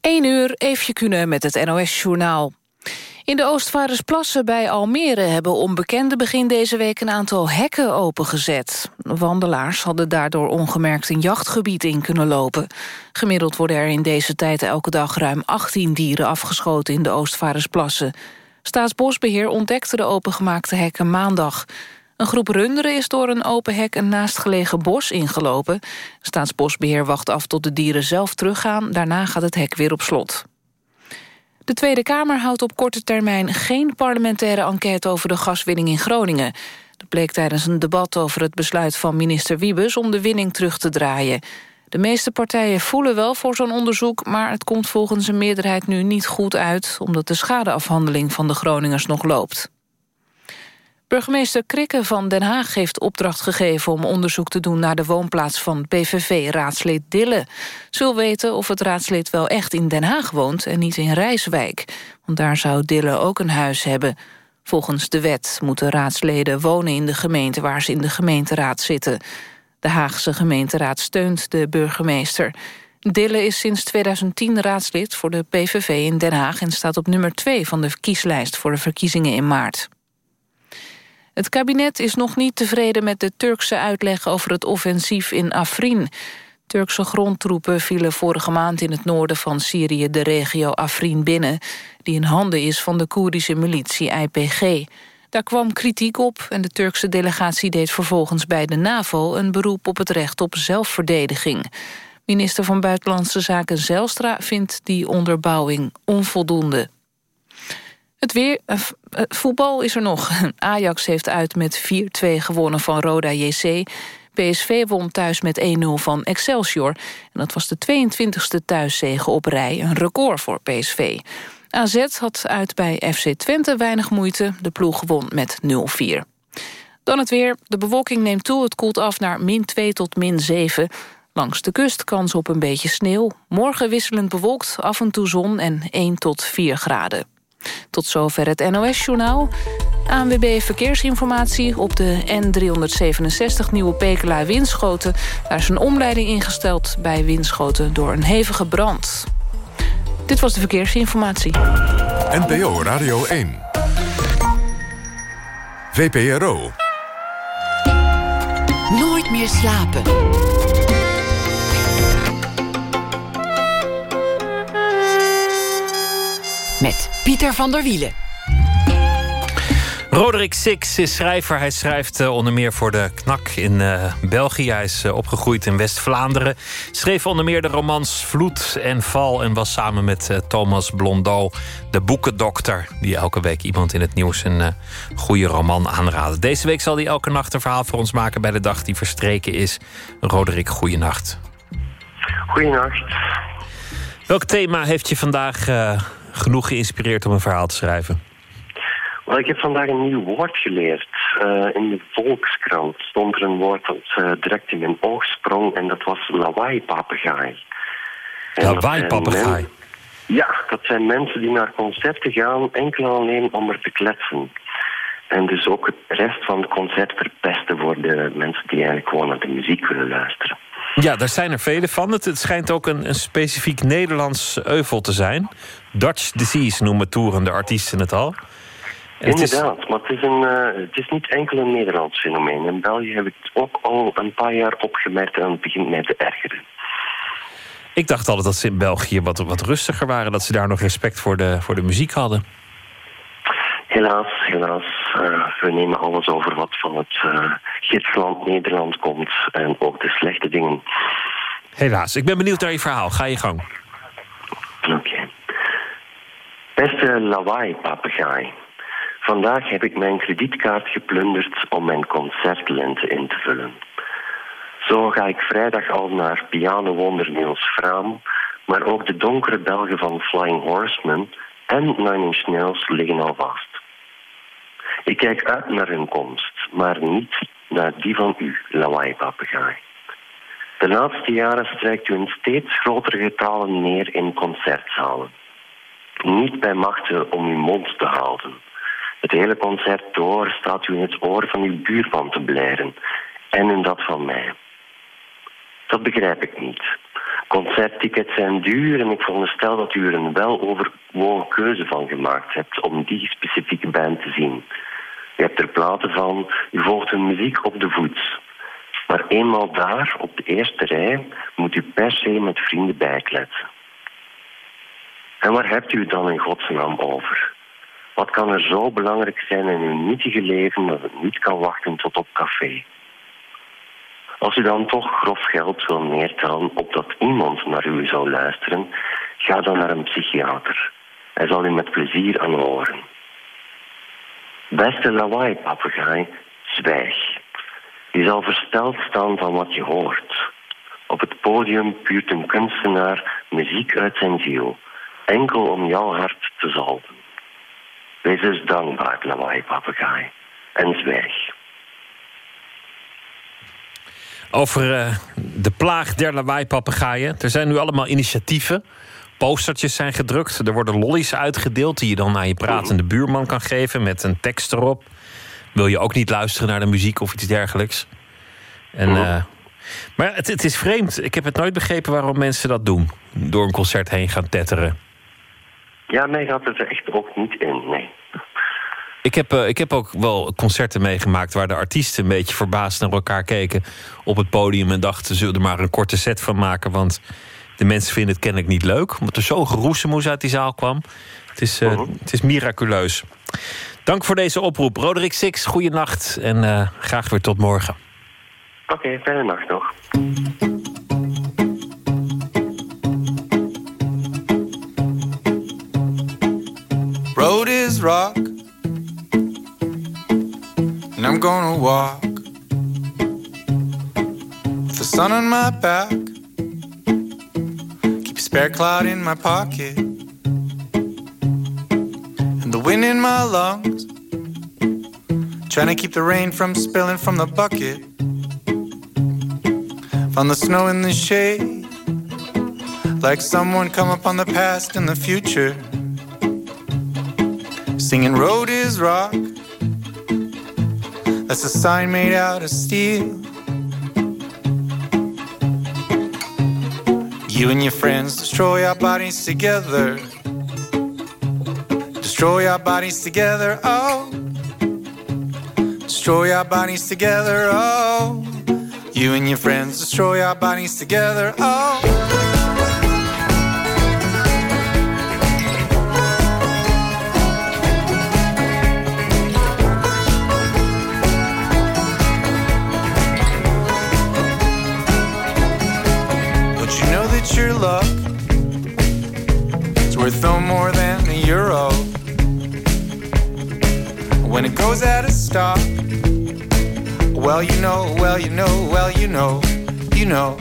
1 uur, Eefje Kunnen met het NOS-journaal. In de Oostvaardersplassen bij Almere hebben onbekenden begin deze week een aantal hekken opengezet. Wandelaars hadden daardoor ongemerkt een jachtgebied in kunnen lopen. Gemiddeld worden er in deze tijd elke dag ruim 18 dieren afgeschoten in de Oostvaardersplassen. Staatsbosbeheer ontdekte de opengemaakte hekken maandag. Een groep runderen is door een open hek een naastgelegen bos ingelopen. Staatsbosbeheer wacht af tot de dieren zelf teruggaan. Daarna gaat het hek weer op slot. De Tweede Kamer houdt op korte termijn geen parlementaire enquête over de gaswinning in Groningen. Dat bleek tijdens een debat over het besluit van minister Wiebes om de winning terug te draaien. De meeste partijen voelen wel voor zo'n onderzoek... maar het komt volgens een meerderheid nu niet goed uit... omdat de schadeafhandeling van de Groningers nog loopt. Burgemeester Krikke van Den Haag heeft opdracht gegeven... om onderzoek te doen naar de woonplaats van PVV-raadslid Dille. Ze wil weten of het raadslid wel echt in Den Haag woont... en niet in Rijswijk, want daar zou Dille ook een huis hebben. Volgens de wet moeten raadsleden wonen in de gemeente... waar ze in de gemeenteraad zitten. De Haagse gemeenteraad steunt de burgemeester. Dille is sinds 2010 raadslid voor de PVV in Den Haag... en staat op nummer 2 van de kieslijst voor de verkiezingen in maart. Het kabinet is nog niet tevreden met de Turkse uitleg over het offensief in Afrin. Turkse grondtroepen vielen vorige maand in het noorden van Syrië de regio Afrin binnen, die in handen is van de Koerdische militie IPG. Daar kwam kritiek op en de Turkse delegatie deed vervolgens bij de NAVO een beroep op het recht op zelfverdediging. Minister van Buitenlandse Zaken Zelstra vindt die onderbouwing onvoldoende. Het weer, uh, voetbal is er nog. Ajax heeft uit met 4-2 gewonnen van Roda JC. PSV won thuis met 1-0 van Excelsior. En dat was de 22e thuiszege op rij, een record voor PSV. AZ had uit bij FC Twente weinig moeite. De ploeg won met 0-4. Dan het weer. De bewolking neemt toe. Het koelt af naar min 2 tot min 7. Langs de kust kans op een beetje sneeuw. Morgen wisselend bewolkt, af en toe zon en 1 tot 4 graden. Tot zover het NOS-journaal. ANWB Verkeersinformatie op de N367 Nieuwe Pekela Winschoten. Daar is een omleiding ingesteld bij Winschoten door een hevige brand. Dit was de verkeersinformatie. NPO Radio 1. VPRO. Nooit meer slapen. Met Pieter van der Wielen. Roderick Six is schrijver. Hij schrijft uh, onder meer voor de Knak in uh, België. Hij is uh, opgegroeid in West-Vlaanderen. Schreef onder meer de romans Vloed en Val... en was samen met Thomas Blondeau de boekendokter... die elke week iemand in het nieuws een goede roman aanraadt. Deze week zal hij elke nacht een verhaal voor ons maken... bij de dag die verstreken is. Roderick, goeienacht. Goeienacht. Welk thema heeft je vandaag genoeg geïnspireerd om een verhaal te schrijven? Ik heb vandaag een nieuw woord geleerd. Uh, in de Volkskrant stond er een woord dat uh, direct in mijn oog sprong... en dat was lawaai-papegaai. Lawaai-papegaai? Ja, dat zijn mensen die naar concerten gaan... enkel alleen om er te kletsen. En dus ook het rest van het concert verpesten... voor de mensen die eigenlijk gewoon naar de muziek willen luisteren. Ja, daar zijn er vele van. Het, het schijnt ook een, een specifiek Nederlands euvel te zijn. Dutch disease noemen toerende artiesten het al. Inderdaad, maar het is, een, uh, het is niet enkel een Nederlands fenomeen. In België heb ik het ook al een paar jaar opgemerkt en het begint mij te ergeren. Ik dacht altijd dat ze in België wat, wat rustiger waren. Dat ze daar nog respect voor de, voor de muziek hadden. Helaas, helaas. Uh, we nemen alles over wat van het uh, gidsland Nederland komt. En ook de slechte dingen. Helaas. Ik ben benieuwd naar je verhaal. Ga je gang. Oké. Beste lawaai-papegaai. Vandaag heb ik mijn kredietkaart geplunderd om mijn concertlente in te vullen. Zo ga ik vrijdag al naar pianowonder Niels Fraam... maar ook de donkere Belgen van Flying Horseman en Nine Inch Nails liggen al vast. Ik kijk uit naar hun komst, maar niet naar die van u, lawaai-papegaai. De laatste jaren strijkt u in steeds grotere getalen neer in concertzalen. Niet bij machten om uw mond te houden. Het hele concert door staat u in het oor van uw buurman te blijren en in dat van mij. Dat begrijp ik niet. Concerttickets zijn duur en ik veronderstel dat u er een weloverwogen keuze van gemaakt hebt om die specifieke band te zien. Je hebt er platen van, u volgt hun muziek op de voet. Maar eenmaal daar, op de eerste rij, moet u per se met vrienden bijkletsen. En waar hebt u het dan in godsnaam over? Wat kan er zo belangrijk zijn in uw nietige leven dat het niet kan wachten tot op café? Als u dan toch grof geld wil neertellen op dat iemand naar u zou luisteren, ga dan naar een psychiater. Hij zal u met plezier aan horen. Beste lawaai-papegaai, zwijg. Je zal versteld staan van wat je hoort. Op het podium puurt een kunstenaar muziek uit zijn ziel, enkel om jouw hart te zalven. Wees dus dankbaar, lawaai-papegaai, en zwijg. Over uh, de plaag der lawaai-papegaaien. Er zijn nu allemaal initiatieven. Postertjes zijn gedrukt. Er worden lollies uitgedeeld die je dan aan je pratende buurman kan geven met een tekst erop. Wil je ook niet luisteren naar de muziek of iets dergelijks? En, uh, maar het, het, is vreemd. Ik heb het nooit begrepen waarom mensen dat doen. Door een concert heen gaan tetteren. Ja, mij gaat het er echt ook niet in, nee. Ik heb, uh, ik heb ook wel concerten meegemaakt waar de artiesten een beetje verbaasd naar elkaar keken op het podium en dachten: zullen er maar een korte set van maken, want de mensen vinden het kennelijk niet leuk, omdat er zo'n geroezemoes uit die zaal kwam. Het is, uh, het is miraculeus. Dank voor deze oproep. Roderick Six, goeienacht en uh, graag weer tot morgen. Oké, okay, fijne nacht nog. Road is rock, and I'm gonna walk. With the sun on my back, spare cloud in my pocket, and the wind in my lungs. Trying to keep the rain from spilling from the bucket. Found the snow in the shade. Like someone come up on the past and the future. Singing road is rock. That's a sign made out of steel. You and your friends destroy our bodies together. Destroy our bodies together, oh. Destroy our bodies together, oh. You and your friends destroy our bodies together, oh. Worth no more than a euro? When it goes out of stock well, you know, well, you know, well, you know, you know,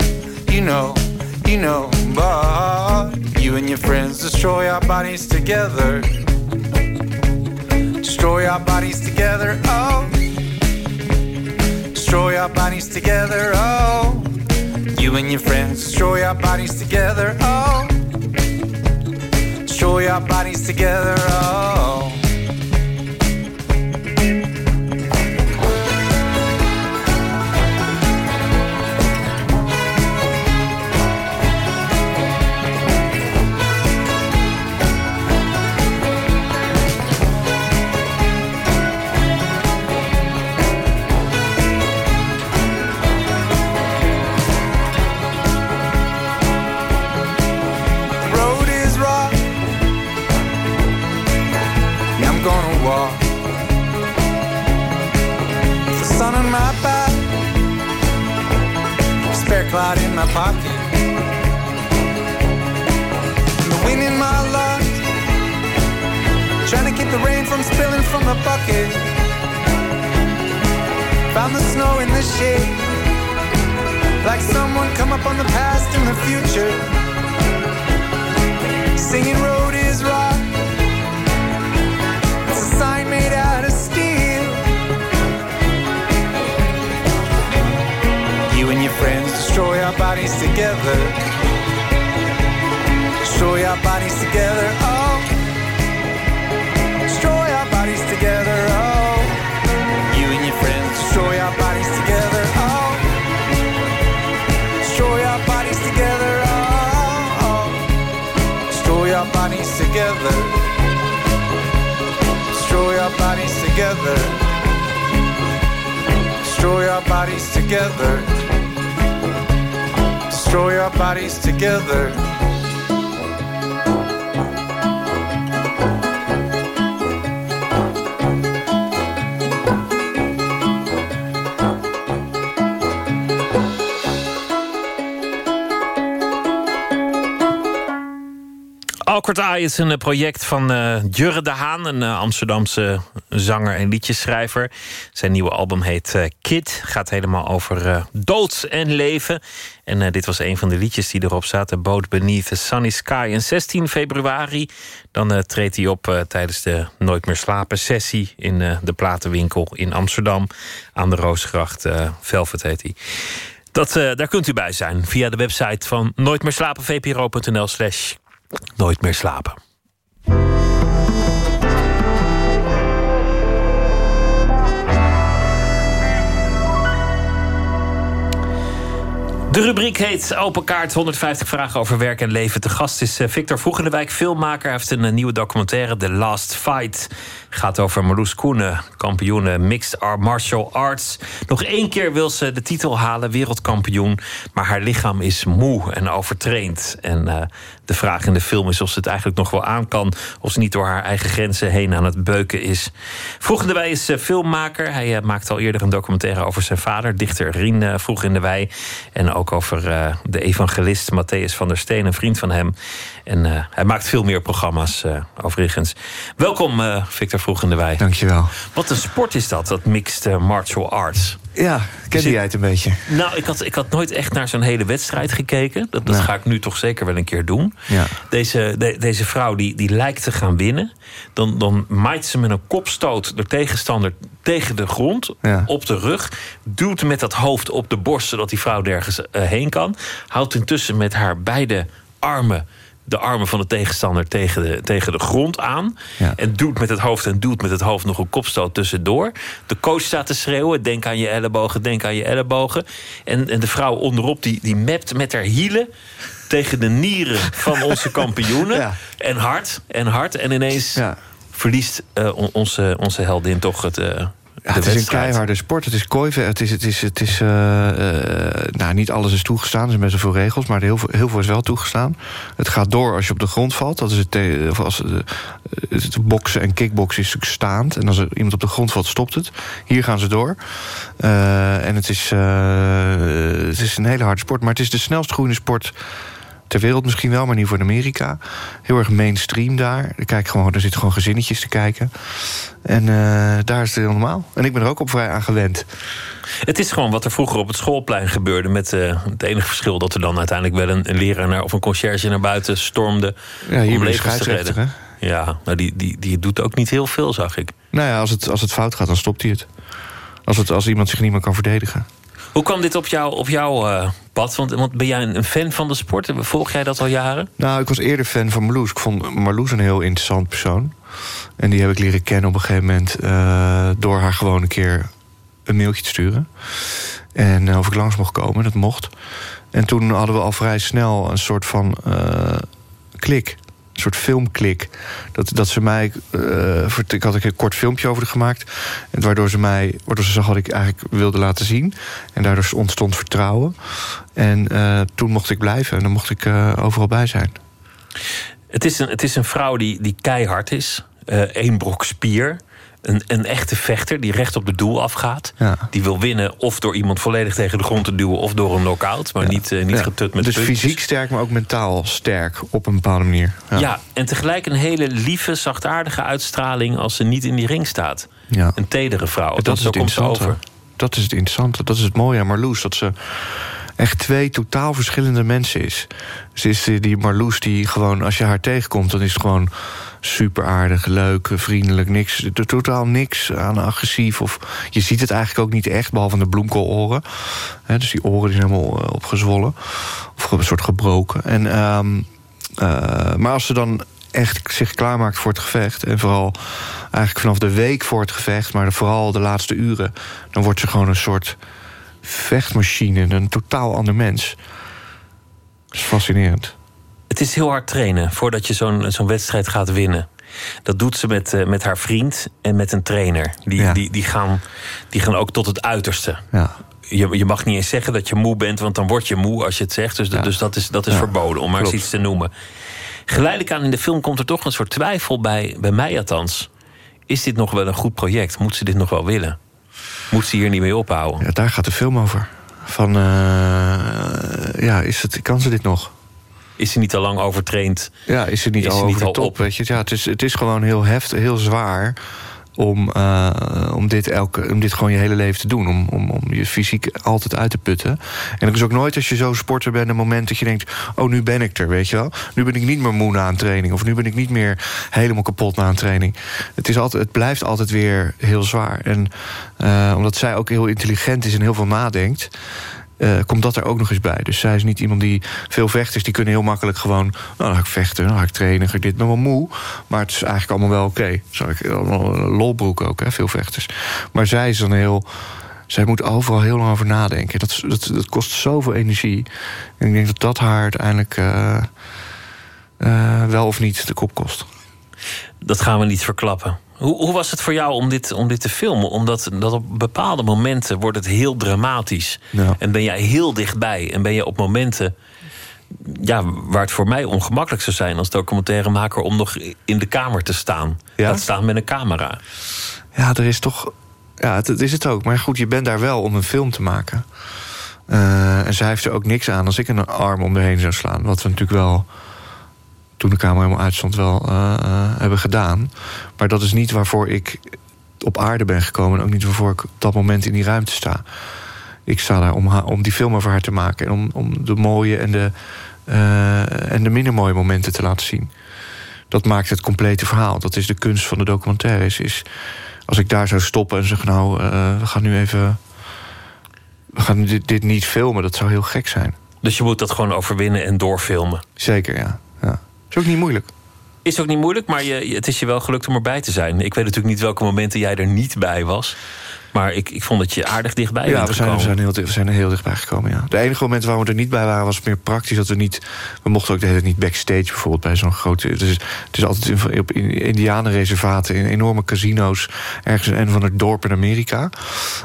you know, you know, but you and your friends destroy our bodies together. Destroy our bodies together, oh. Destroy our bodies together, oh. You and your friends destroy our bodies together, oh. Destroy our bodies together, oh. Pocket. The wind in my lungs, trying to keep the rain from spilling from the bucket. Found the snow in the shade, like someone come up on the past and the future. Singing road together. Destroy our bodies together, oh. Destroy our bodies together, oh. You and your friends destroy our bodies together, oh. Destroy our bodies together, oh. oh. your bodies together. Stroll your bodies together. Stroll your bodies together. Stroll your bodies together. Eye is een eh, project van uh, Jurre de Haan, een uh, Amsterdamse zanger en liedjeschrijver. Zijn nieuwe album heet uh, Kid, gaat helemaal over dood en leven. En dit was een van de liedjes die erop zaten, Boat Beneath the Sunny Sky. En 16 februari, dan treedt hij op tijdens de Nooit meer slapen sessie... in de platenwinkel in Amsterdam, aan de Roosgracht. Velvet heet hij. Dat, daar kunt u bij zijn via de website van Nooit meer slapen, vpro.nl slash Nooit meer slapen. De rubriek heet Open Kaart 150 vragen over werk en leven. Te gast is eh, Victor Vroegendewijk, filmmaker. Heeft een eh, nieuwe documentaire, The Last Fight. Gaat over Marloes Koenen, kampioen Mixed Martial Arts. Nog één keer wil ze de titel halen, wereldkampioen. Maar haar lichaam is moe en overtraind. En uh, de vraag in de film is of ze het eigenlijk nog wel aan kan. Of ze niet door haar eigen grenzen heen aan het beuken is. Vroeg in de Wei is filmmaker. Hij maakte al eerder een documentaire over zijn vader, dichter Rien uh, Vroeg in de Wei. En ook over de evangelist Matthäus van der Steen, een vriend van hem. En hij maakt veel meer programma's overigens. Welkom, Victor Vroeg in de Wei. Dankjewel. Wat een sport is dat, dat mixed martial arts? Ja, kende jij het een beetje? Nou, ik had, ik had nooit echt naar zo'n hele wedstrijd gekeken. Dat, dat ga ik nu toch zeker wel een keer doen. Ja. Deze, de, deze vrouw die, die lijkt te gaan winnen. Dan, dan maait ze met een kopstoot de tegenstander tegen de grond. Ja. Op de rug. Duwt met dat hoofd op de borst zodat die vrouw nergens uh, heen kan. Houdt intussen met haar beide armen de armen van de tegenstander tegen de, tegen de grond aan. Ja. En doet met het hoofd en doet met het hoofd nog een kopstoot tussendoor. De coach staat te schreeuwen: denk aan je ellebogen, denk aan je ellebogen. En, en de vrouw onderop die, die mept met haar hielen tegen de nieren van onze kampioenen. Ja. En hard en hard. En ineens Ja. verliest uh, onze, onze heldin toch het. Uh, Ja, het is een keiharde sport. Het is kooiven. Het is, het is, het is, uh, uh, nou, niet alles is toegestaan. Er zijn best wel veel regels, maar heel veel, heel veel is wel toegestaan. Het gaat door als je op de grond valt. Dat is het, als, uh, het boksen en kickboksen is staand. En als er iemand op de grond valt, stopt het. Hier gaan ze door. en het is, het is een hele harde sport. Maar het is de snelst groeiende sport ter wereld misschien wel, maar niet voor Amerika. Heel erg mainstream daar. Er, kijk gewoon, er zitten gewoon gezinnetjes te kijken. En uh, daar is het heel normaal. En ik ben er ook op vrij aan gewend. Het is gewoon wat er vroeger op het schoolplein gebeurde. Met uh, het enige verschil dat er dan uiteindelijk wel een, een leraar naar, of een conciërge naar buiten stormde. Ja, hier om levens te redden. Hè? Ja, nou die, die, die doet ook niet heel veel, zag ik. Nou ja, als het, als het fout gaat, dan stopt hij het. Als, het, als iemand zich niet meer kan verdedigen. Hoe kwam dit op, jou, op jouw uh, Want, ben jij een fan van de sport? Volg jij dat al jaren? Nou, ik was eerder fan van Marloes. Ik vond Marloes een heel interessant persoon. En die heb ik leren kennen op een gegeven moment... Uh, door haar gewoon een keer een mailtje te sturen. En uh, of ik langs mocht komen, dat mocht. En toen hadden we al vrij snel een soort van klik een soort filmklik. Dat, dat ze mij. Uh, ik had een kort filmpje over gemaakt. En waardoor ze mij. Waardoor ze zag wat ik eigenlijk wilde laten zien. En daardoor ontstond vertrouwen. En uh, toen mocht ik blijven. En dan mocht ik uh, overal bij zijn. Het is een, het is een vrouw die, die keihard is. Eén brok spier. Een, een, echte vechter die recht op het doel afgaat. Ja. Die wil winnen of door iemand volledig tegen de grond te duwen... of door een knock-out, maar ja. niet, uh, niet ja. getut met Dus puntjes. fysiek sterk, maar ook mentaal sterk op een bepaalde manier. Ja. en tegelijk een hele lieve, zachtaardige uitstraling... als ze niet in die ring staat. Ja. Een tedere vrouw, dat, dat is het komt ze over. Dat is het interessante, dat is het mooie aan Marloes. Dat ze echt twee totaal verschillende mensen is. Ze is die Marloes die gewoon, als je haar tegenkomt... dan is het gewoon super aardig, leuk, vriendelijk, niks, totaal niks aan agressief. Of je ziet het eigenlijk ook niet echt, behalve de bloemkooloren. He, dus die oren zijn helemaal opgezwollen. Of een soort gebroken. En, um, uh, maar als ze dan echt zich klaarmaakt voor het gevecht... en vooral eigenlijk vanaf de week voor het gevecht... maar vooral de laatste uren... dan wordt ze gewoon een soort vechtmachine. Een totaal ander mens. Dat is fascinerend. Het is heel hard trainen voordat je zo'n zo'n wedstrijd gaat winnen. Dat doet ze met, eh, met haar vriend en met een trainer. Die, Ja. die, die, gaan, die gaan ook tot het uiterste. Ja. Je, je mag niet eens zeggen dat je moe bent, want dan word je moe als je het zegt. Dus, Ja. dus dat is, dat is verboden, om maar eens iets te noemen. Geleidelijk aan in de film komt er toch een soort twijfel bij, bij mij althans. Is dit nog wel een goed project? Moet ze dit nog wel willen? Moet ze hier niet mee ophouden? Ja, daar gaat de film over. Van, eh, ja, is het, kan ze dit nog? Is ze niet al lang overtraind? Ja, is het niet Is al ze niet al top? op? Weet je? Ja, het, is, het is gewoon heel heftig, heel zwaar... Om, eh, om, dit elke, om dit gewoon je hele leven te doen. Om, om, om je fysiek altijd uit te putten. En er is ook nooit als je zo sporter bent... een moment dat je denkt, oh, nu ben ik er, weet je wel. Nu ben ik niet meer moe na een training. Of nu ben ik niet meer helemaal kapot na een training. Het, is altijd, het blijft altijd weer heel zwaar. En eh, omdat zij ook heel intelligent is en heel veel nadenkt... eh, komt dat er ook nog eens bij. Dus zij is niet iemand die... Veel vechters die kunnen heel makkelijk gewoon... Nou, ga ik vechten, dan ga ik trainen, ga ik dit nog wel moe. Maar het is eigenlijk allemaal wel oké. Een lolbroek ook, hè, veel vechters. Maar zij is dan heel... Zij moet overal heel lang over nadenken. Dat, dat, dat kost zoveel energie. En ik denk dat dat haar uiteindelijk... eh, eh, wel of niet de kop kost. Dat gaan we niet verklappen. Hoe, hoe was het voor jou om dit, om dit te filmen? Omdat dat op bepaalde momenten wordt het heel dramatisch. Ja. En ben jij heel dichtbij. En ben je op momenten ja, waar het voor mij ongemakkelijk zou zijn als documentairemaker om nog in de kamer te staan. Ja? Laat staan met een camera. Ja, er is toch. Ja, het, het is het ook. Maar goed, je bent daar wel om een film te maken. Eh, en zij heeft er ook niks aan als ik een arm om de heen zou slaan. Wat we natuurlijk wel, toen de camera helemaal uitstond, wel eh, eh, hebben gedaan. Maar dat is niet waarvoor ik op aarde ben gekomen. En ook niet waarvoor ik op dat moment in die ruimte sta. Ik sta daar om, haar, om die film over haar te maken. En om, om de mooie en de, eh, en de minder mooie momenten te laten zien. Dat maakt het complete verhaal. Dat is de kunst van de documentaire. Is, is als ik daar zou stoppen en zeg... nou, we gaan nu even... we gaan dit, dit niet filmen, dat zou heel gek zijn. Dus je moet dat gewoon overwinnen en doorfilmen. Zeker, ja. Is ook niet moeilijk. Is ook niet moeilijk, maar je, het is je wel gelukt om erbij te zijn. Ik weet natuurlijk niet welke momenten jij er niet bij was. Maar ik, ik vond dat je aardig dichtbij ja, bent we zijn, we, zijn heel, we zijn er heel dichtbij gekomen, ja. De enige moment waar we er niet bij waren was meer praktisch. Dat we niet... We mochten ook de hele tijd niet backstage bijvoorbeeld bij zo'n grote... Het is, het is altijd in, op in- indianenreservaten, in enorme casino's... ergens in een van het dorp in Amerika.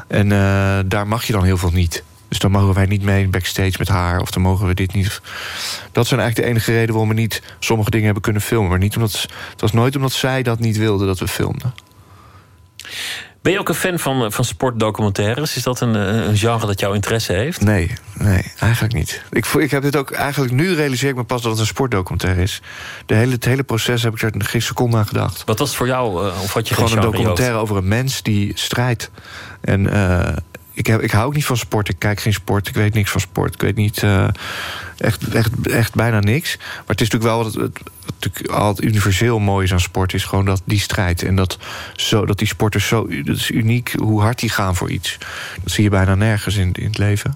En eh, daar mag je dan heel veel niet. Dus dan mogen wij niet mee backstage met haar... of dan mogen we dit niet. Dat zijn eigenlijk de enige reden waarom we niet sommige dingen hebben kunnen filmen. Maar niet omdat... Het was nooit omdat zij dat niet wilde dat we filmden. Ben je ook een fan van, eh, van sportdocumentaires? Is dat een, eh, een genre dat jouw interesse heeft? Nee, nee, eigenlijk niet. Ik, ik heb dit ook eigenlijk nu realiseer ik me pas dat het een sportdocumentaire is. De hele, het hele proces heb ik er geen seconde aan gedacht. Wat was het voor jou? eh, of had je Gewoon een documentaire over een mens die strijdt. En ik, heb, ik hou ook niet van sport. Ik kijk geen sport. Ik weet niks van sport. Ik weet niet eh, echt, echt, echt bijna niks. Maar het is natuurlijk wel wat het, natuurlijk altijd universeel mooi is aan sport. Is gewoon dat die strijd. En dat, zo, dat die sporters zo. Dat is uniek hoe hard die gaan voor iets. Dat zie je bijna nergens in, in het leven.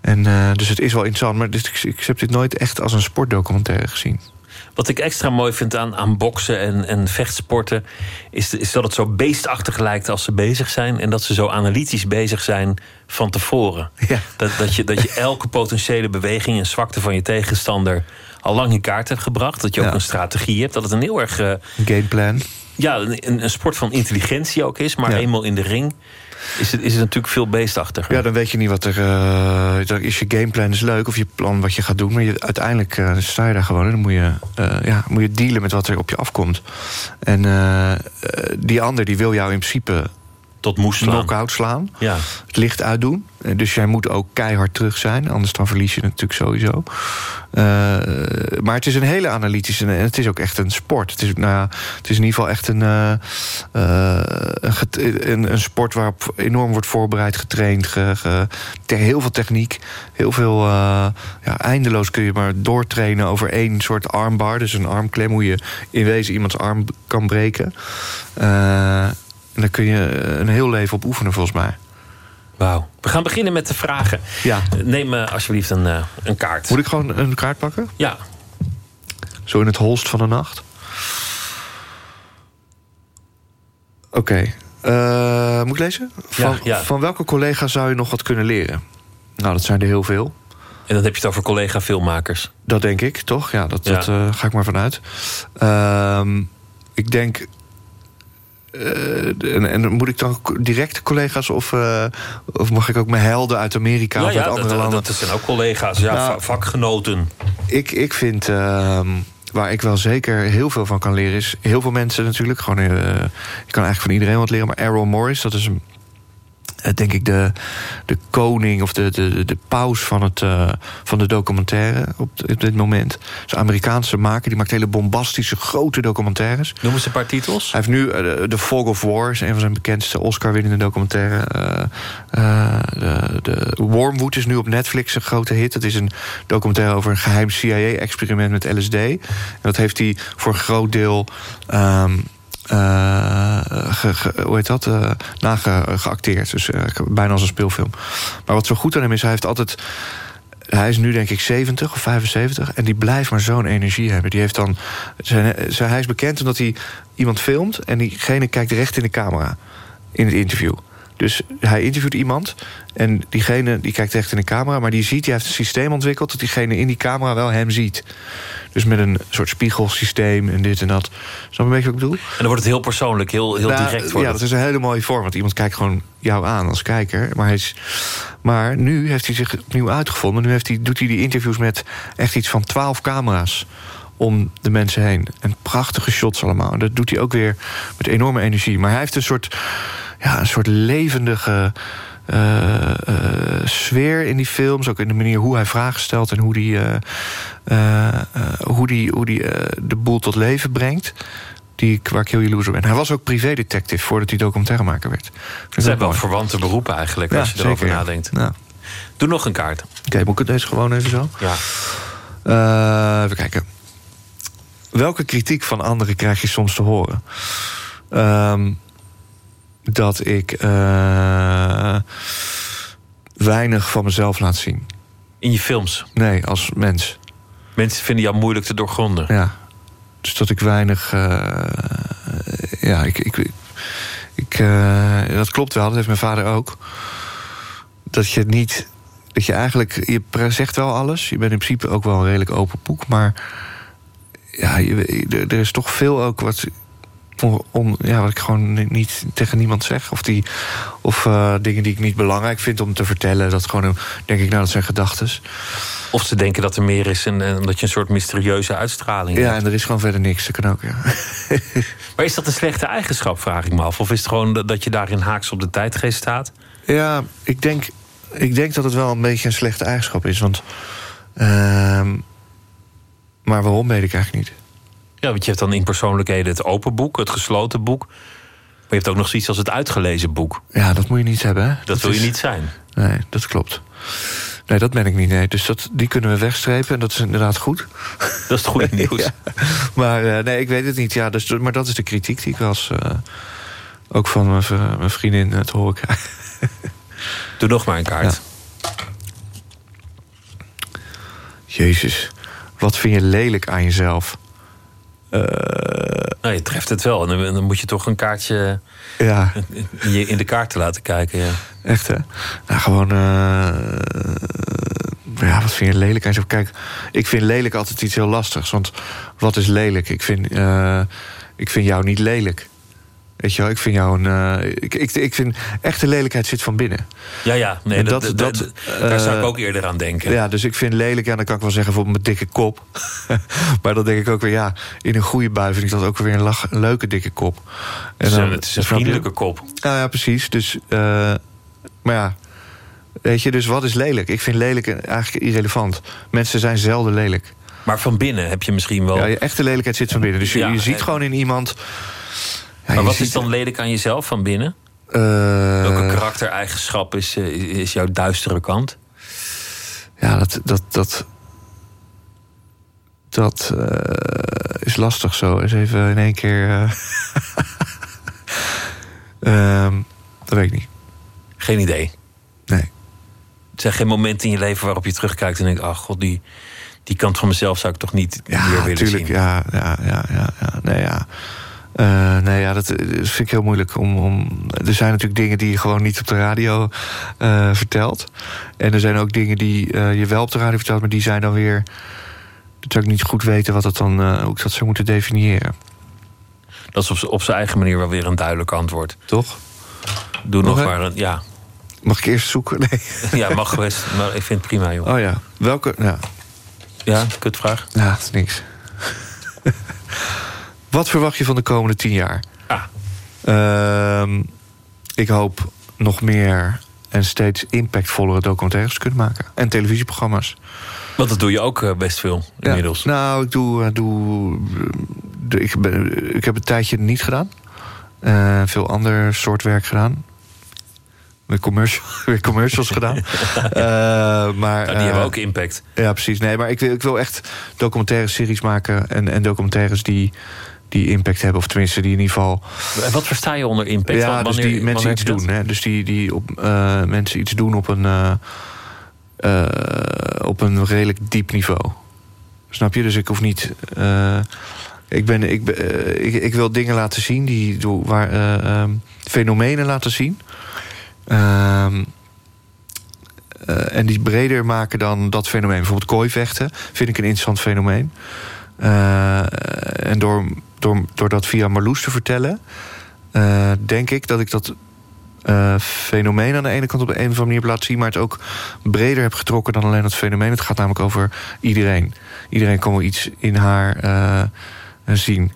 En, eh, dus het is wel interessant. Maar ik, ik heb dit nooit echt als een sportdocumentaire gezien. Wat ik extra mooi vind aan, aan boksen en, en vechtsporten... Is, is dat het zo beestachtig lijkt als ze bezig zijn... en dat ze zo analytisch bezig zijn van tevoren. Ja. Dat, dat, je, dat je elke potentiële beweging en zwakte van je tegenstander... al lang in kaart hebt gebracht. Dat je ook een strategie hebt. Dat het een heel erg... eh, Gameplan. ja, een, een sport van intelligentie ook is. Maar Ja. eenmaal in de ring is het, is het natuurlijk veel beestachtiger. Ja, dan weet je niet wat er. eh, dan is je gameplan is leuk of je plan wat je gaat doen. Maar je, uiteindelijk eh, sta je daar gewoon en dan moet je, eh, ja, moet je dealen met wat er op je afkomt. En die ander die wil jou in principe Tot moes slaan. knock-out slaan. Ja. Het licht uitdoen. Eh, Dus jij moet ook keihard terug zijn. Anders dan verlies je natuurlijk sowieso. Eh, maar het is een hele analytische... en het is ook echt een sport. Het is, nou het is in ieder geval echt een, eh, een, een, sport... waarop enorm wordt voorbereid, getraind. Ge, heel veel techniek. Heel veel... ja, eindeloos kun je maar doortrainen over één soort armbar. Dus een armklem. Hoe je in wezen iemands arm kan breken. En daar kun je een heel leven op oefenen, volgens mij. Wauw. We gaan beginnen met de vragen. Ja. Neem eh, alsjeblieft een, eh, een kaart. Moet ik gewoon een kaart pakken? Ja, Zo in het holst van de nacht? Oké. Eh, moet ik lezen? Van, Ja, ja. van welke collega zou je nog wat kunnen leren? Nou, dat zijn er heel veel. En dan heb je het over collega-filmmakers. Dat denk ik, toch? Ja, dat, Ja. dat ga ik maar vanuit. Ehm, ik denk... eh, en, en moet ik dan direct collega's of, eh, of mag ik ook mijn helden uit Amerika of uit andere dat, landen? dat zijn ook collega's, ja, Nou, va- vakgenoten. Ik, ik vind, ehm, waar ik wel zeker heel veel van kan leren... is heel veel mensen natuurlijk. Gewoon, eh, je kan eigenlijk van iedereen wat leren. Maar Errol Morris, dat is een, denk ik de, de koning... of de, de, de, paus van, het, eh, van de documentaire op, op dit moment. Dat is een Amerikaanse maker. Die maakt hele bombastische, grote documentaires. Noem eens een paar titels. Hij heeft nu eh, de The Fog of War, is een van zijn bekendste Oscar-winnende documentaire. Eh, eh, de, de Wormwood is nu op Netflix een grote hit. Dat is een documentaire over een geheim CIA-experiment met LSD. En dat heeft hij voor een groot deel. ehm, eh, ge- ge- hoe heet dat? eh nageacteerd. Dus eh, bijna als een speelfilm. Maar wat zo goed aan hem is, hij heeft altijd. Hij is nu denk ik 70 of 75 en die blijft maar zo'n energie hebben. Die heeft dan, zijn, zijn, hij is bekend omdat hij iemand filmt en diegene kijkt recht in de camera in het interview. Dus hij interviewt iemand en diegene die kijkt recht in de camera, maar die ziet, die heeft een systeem ontwikkeld dat diegene in die camera wel hem ziet. Dus met een soort spiegelsysteem en dit en dat. Snap je een beetje wat ik bedoel? En dan wordt het heel persoonlijk, heel, heel Nou, direct. Ja, Wordt dat is een hele mooie vorm. Want iemand kijkt gewoon jou aan als kijker. Maar, hij is, maar nu heeft hij zich opnieuw uitgevonden. Nu heeft hij, doet hij die interviews met echt iets van twaalf camera's om de mensen heen. En prachtige shots allemaal. En dat doet hij ook weer met enorme energie. Maar hij heeft een soort, ja, een soort levendige eh, eh, sfeer in die films. Ook in de manier hoe hij vragen stelt en hoe die, eh, hoe die, hoe die de boel tot leven brengt. Die, ik- waar ik heel jaloers op ben. Hij was ook privédetective voordat hij documentairemaker werd. Het zijn wel verwante beroepen eigenlijk, als je erover zeker, ja. nadenkt. Nou, Doe nog een kaart. Oké, moet ik deze gewoon even zo? Ja. Eh, even kijken. Welke kritiek van anderen krijg je soms te horen? Ehm, dat ik eh, weinig van mezelf laat zien. In je films. Nee, als mens. Mensen vinden jou moeilijk te doorgronden. Ja. Dus dat ik weinig. eh, ja, ik. ik, ik, eh, dat klopt wel, dat heeft mijn vader ook. Dat je niet. Dat je eigenlijk. Je zegt wel alles. Je bent in principe ook wel een redelijk open boek. Maar. Ja, je, er is toch veel ook wat. On, on- ja, wat ik gewoon ni- niet tegen niemand zeg. Of, die, of eh, dingen die ik niet belangrijk vind om te vertellen. Dat gewoon, denk ik, nou, dat zijn gedachten. Of ze denken dat er meer is en, en dat je een soort mysterieuze uitstraling Ja, hebt. en er is gewoon verder niks. Dat kan ook, ja. Maar is dat een slechte eigenschap, vraag ik me af? Of is het gewoon dat je daarin haaks op de tijdgeest staat? Ja, ik denk, ik denk dat het wel een beetje een slechte eigenschap is. Want, ehm, maar waarom weet ik eigenlijk niet. Ja, want je hebt dan in persoonlijkheden het open boek, het gesloten boek. Maar je hebt ook nog zoiets als het uitgelezen boek. Ja, dat moet je niet hebben, hè? Dat, wil je niet zijn. Nee, dat klopt. Nee, dat ben ik niet. Nee. Dus dat, die kunnen we wegstrepen en dat is inderdaad goed. Dat is het goede nieuws. Ja. Maar eh, nee, ik weet het niet. Ja, dus, maar dat is de kritiek die ik als eh, ook van mijn, vriendin eh, te horen krijg. Doe nog maar een kaart. Jezus, wat vind je lelijk aan jezelf? Eh, Nou, je treft het wel. En dan, dan moet je toch een kaartje ja. in, je, in de kaarten laten kijken. Ja. Echt, hè? Nou, gewoon... eh, ja, wat vind je lelijk? Kijk, ik vind lelijk altijd iets heel lastigs. Want wat is lelijk? Ik vind, eh, ik vind jou niet lelijk. Weet je wel, ik vind jou een... eh, ik, ik, ik vind echte lelijkheid zit van binnen. Ja, ja, nee, En dat, dat- dat, dat, daar zou eh, ik ook eerder aan denken. Ja, dus ik vind lelijk, en dan kan ik wel zeggen voor mijn dikke kop. maar dan denk ik ook weer, ja, in een goede bui vind ik dat ook weer een, lach, een leuke dikke kop. En het, is dan- een, het is een snap je? vriendelijke kop. Nou ja, precies. Dus, eh, maar ja, weet je, dus wat is lelijk? Ik vind lelijk eigenlijk irrelevant. Mensen zijn zelden lelijk. Maar van binnen heb je misschien wel... Ja, je echte lelijkheid zit van binnen. Dus je, Ja, je ziet en- gewoon in iemand... Ja, maar wat is dan lelijk aan jezelf van binnen? eh, Welke karaktereigenschap is, eh, is jouw duistere kant? Ja, dat... dat, dat dat eh, is lastig zo. Eens even in één keer... eh, ehm, dat weet ik niet. Geen idee. Nee. Er zijn geen momenten in je leven waarop je terugkijkt en denkt... ach god, die, die kant van mezelf zou ik toch niet Ja, meer willen zien. Ja, ja, ja, ja, ja. Nee, ja. Uh, nee, ja, dat, dat, vind ik heel moeilijk. Om, om, er zijn natuurlijk dingen die je gewoon niet op de radio uh, vertelt. En er zijn ook dingen die uh, je wel op de radio vertelt, maar die zijn dan weer. Dat zou ik niet goed weten wat dat dan, hoe ik dat zou moeten definiëren. Dat is op, op zijn eigen manier wel weer een duidelijk antwoord. Toch? Doe nog, nog maar een. Ja. Mag ik eerst zoeken? Nee. Ja, mag best. Maar ik vind het prima, joh. Oh ja. Welke? Ja. Ja, kutvraag. Ja, dat is niks. Wat verwacht je van de komende tien jaar? Ah. Uh, ik hoop nog meer en steeds impactvollere documentaires kunnen maken. En televisieprogramma's. Want dat doe je ook eh, best veel inmiddels. Ja, nou, ik doe. Uh, doe ik, ben, ik heb een tijdje niet gedaan. Uh, veel ander soort werk gedaan. Commercial, weer commercials gedaan. uh, maar, die hebben ook impact. Ja, precies. Nee, maar ik wil, ik wil echt documentaire series maken. En, en documentaires die, die impact hebben. Of tenminste, die in ieder geval. En wat versta je onder impact? Ja, dus die mensen iets doen. Hè? Dus die, die op, uh, mensen iets doen op een, uh, uh, op een redelijk diep niveau. Snap je? Dus ik hoef niet. ik, ben, ik, ik, ik, wil dingen laten zien die waar um, fenomenen laten zien. Uh, en die breder maken dan dat fenomeen. Bijvoorbeeld kooivechten vind ik een interessant fenomeen. Uh, en door, door, door dat via Marloes te vertellen, uh, denk ik dat ik dat uh, fenomeen aan de ene kant op de een of andere manier heb laten zien, maar het ook breder heb getrokken dan alleen het fenomeen. Het gaat namelijk over iedereen. Iedereen kan wel iets in haar zien.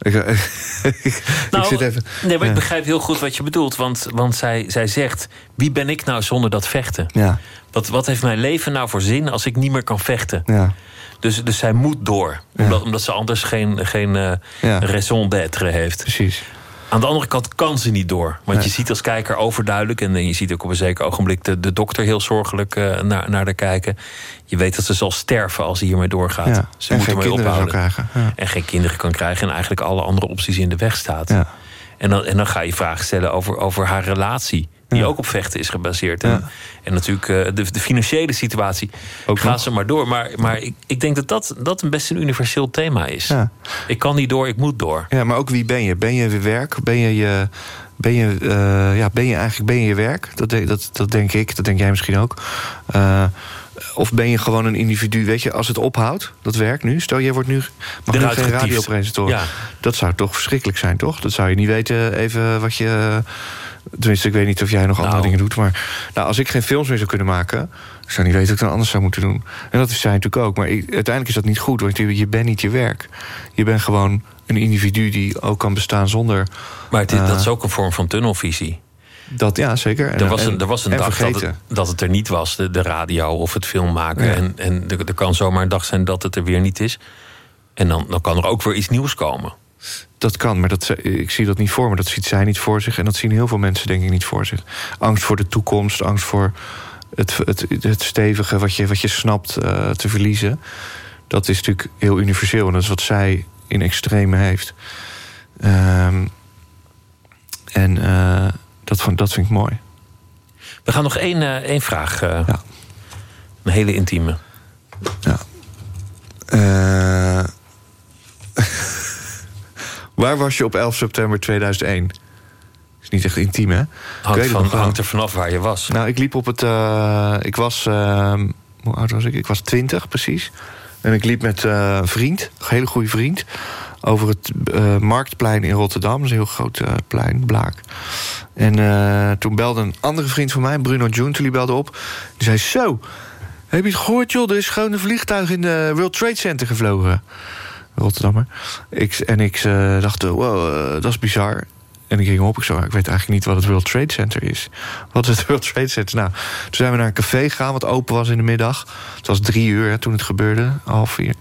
Ik, nou, ik zit even. Nee, maar ik begrijp heel goed wat je bedoelt. Want, want zij, zij zegt: Wie ben ik nou zonder dat vechten? Ja. Wat, wat heeft mijn leven nou voor zin als ik niet meer kan vechten? Ja. Dus, dus zij moet door. Omdat, omdat ze anders geen, geen uh, ja. raison d'être heeft. Precies. Aan de andere kant kan ze niet door. Want Nee. je ziet als kijker overduidelijk... en je ziet ook op een zeker ogenblik de, de dokter heel zorgelijk uh, naar, naar haar kijken. Je weet dat ze zal sterven als ze hiermee doorgaat. Ja. Ze En moet ermee ophouden. En geen kinderen kan krijgen. En eigenlijk alle andere opties in de weg staat. En, dan, en dan ga je vragen stellen over, over haar relatie. Die ook op vechten is gebaseerd. En, en natuurlijk uh, de, de financiële situatie. Ook Ga nog. ze maar door. Maar, maar ik, ik denk dat, dat dat een best een universeel thema is. Ja. Ik kan niet door, ik moet door. Ja, maar ook wie ben je? Ben je je werk? Ben je je. Ben je, uh, ja, ben je eigenlijk ben je je werk? Dat, dat, dat denk ik, dat denk jij misschien ook. Uh, of ben je gewoon een individu? Weet je, als het ophoudt, dat werk nu. Stel, jij wordt nu, mag nu geen radiopresentator. Ja. Dat zou toch verschrikkelijk zijn, toch? Dat zou je niet weten even wat je... Tenminste, ik weet niet of jij nog andere Nou. dingen doet. Maar nou, als ik geen films meer zou kunnen maken... ik zou niet weten wat ik dan anders zou moeten doen. En dat is zij natuurlijk ook. Maar ik- uiteindelijk is dat niet goed, want je, je bent niet je werk. Je bent gewoon een individu die ook kan bestaan zonder... Maar het, is- Uh, dat is ook een vorm van tunnelvisie. Dat, ja, zeker. En- Er was een, en- er was een en dag dat het, dat het er niet was, de, de radio of het film maken. Ja. En, en er, er kan zomaar een dag zijn dat het er weer niet is. En dan, dan kan er ook weer iets nieuws komen. Dat kan, maar dat, ik zie dat niet voor me. Dat ziet zij niet voor zich. En dat zien heel veel mensen, denk ik, niet voor zich. Angst voor de toekomst, angst voor het, het, het stevige wat je, wat je snapt eh, te verliezen. Dat is natuurlijk heel universeel. En dat is wat zij in extreme heeft. Ehm, en eh, dat, vond- dat vind ik mooi. We gaan nog één, eh, één vraag. Ja. Een hele intieme. Ja. Waar was je op 11 september 2001? Is niet echt intiem, hè? Hangt, van, hangt er vanaf waar je was. Nou, ik liep op het. eh, ik was. ehm, hoe oud was ik? Ik was 20 precies. En ik liep met eh, een vriend, een hele goede vriend. Over het eh, marktplein in Rotterdam. Dat is een heel groot plein, Blaak. En toen belde een andere vriend van mij, Bruno die belde op. Die zei: Zo, heb je het gehoord, joh? Er is gewoon een vliegtuig in de World Trade Center gevlogen. Rotterdammer. Ik, en ik eh, dacht: Wow, eh, dat is bizar. En ik ging op, ik zo, ik weet eigenlijk niet wat het World Trade Center is. Wat is het World Trade Center? Nou, toen zijn we naar een café gegaan, wat open was in de middag. Het was drie uur hè, toen het gebeurde, half vier.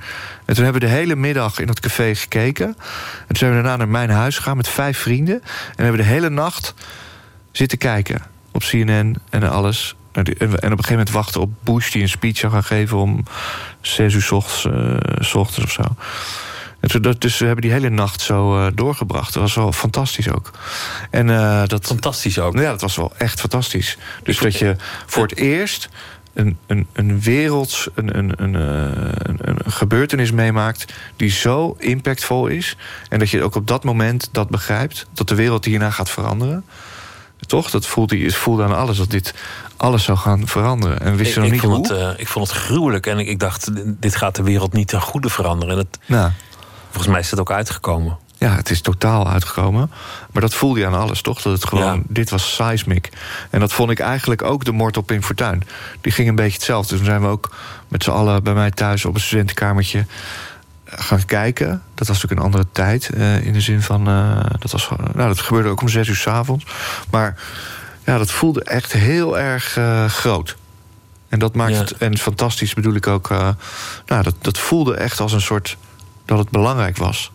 En toen hebben we de hele middag in dat café gekeken. En toen zijn we daarna naar mijn huis gegaan met vijf vrienden. En hebben de hele nacht zitten kijken op CNN en alles. En op een gegeven moment wachten op Bush die een speech zou gaan geven om zes uur ochtends, eh, ochtends of zo. En dat- dus we hebben die hele nacht zo eh, doorgebracht. Dat was wel fantastisch ook. En eh, dat, Fantastisch ook. ja, dat was wel echt fantastisch. Dus dat je voor het eerst een, een, een werelds, een, een, een, een, een gebeurtenis meemaakt die zo impactvol is. En dat je ook op dat moment dat begrijpt, dat de wereld hierna gaat veranderen. Toch? Dat voelde, je voelde aan alles dat dit alles zou gaan veranderen. En wist je nog ik, niet vond hoe? het, eh, ik vond het gruwelijk en ik, ik dacht, dit gaat de wereld niet ten goede veranderen. En dat, Nou, volgens mij is het ook uitgekomen. ja, het is totaal uitgekomen. Maar dat voelde je aan alles, toch? Dat het gewoon, Ja. dit was seismic. En dat vond ik eigenlijk ook de moord op Pim Fortuyn. Die ging een beetje hetzelfde. Dus toen zijn we ook met z'n allen bij mij thuis op een studentenkamertje gaan kijken. Dat was natuurlijk een andere tijd. eh, in de zin van, eh, dat, was, nou, dat gebeurde ook om zes uur s'avonds. Maar ja, dat voelde echt heel erg eh, groot. En dat maakt Ja. het, en fantastisch bedoel ik ook... nou, dat, dat voelde echt als een soort, dat het belangrijk was.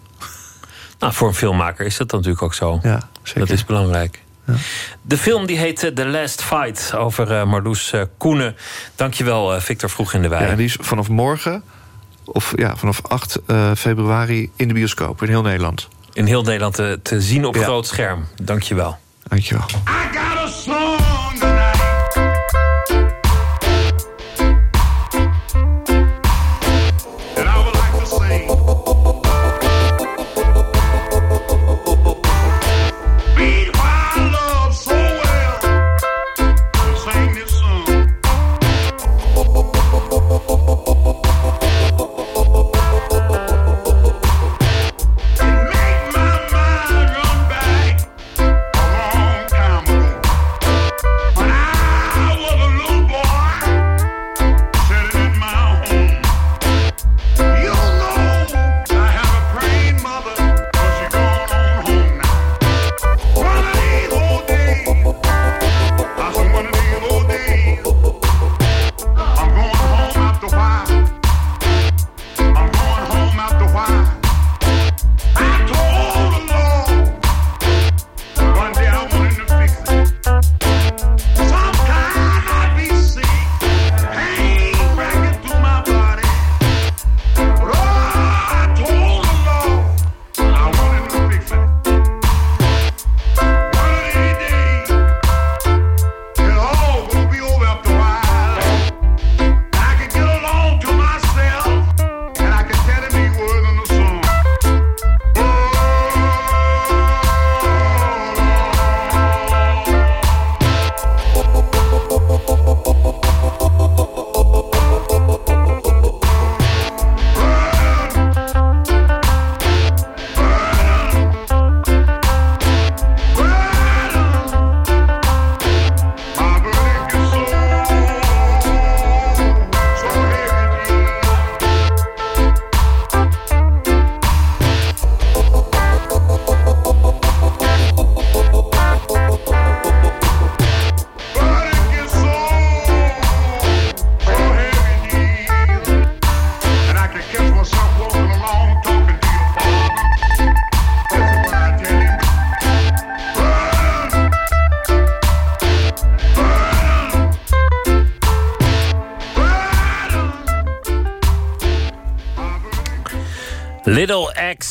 Nou, voor een filmmaker is dat natuurlijk ook zo. Ja, zeker. Dat is belangrijk. De film die heet The Last Fight over Marloes Koenen. Dankjewel, Victor Vroeg in de Wei. Ja, die is vanaf morgen, of ja, vanaf 8 eh, februari in de bioscoop in heel Nederland. In heel Nederland te, te zien op Ja. groot scherm. Dankjewel. Dankjewel.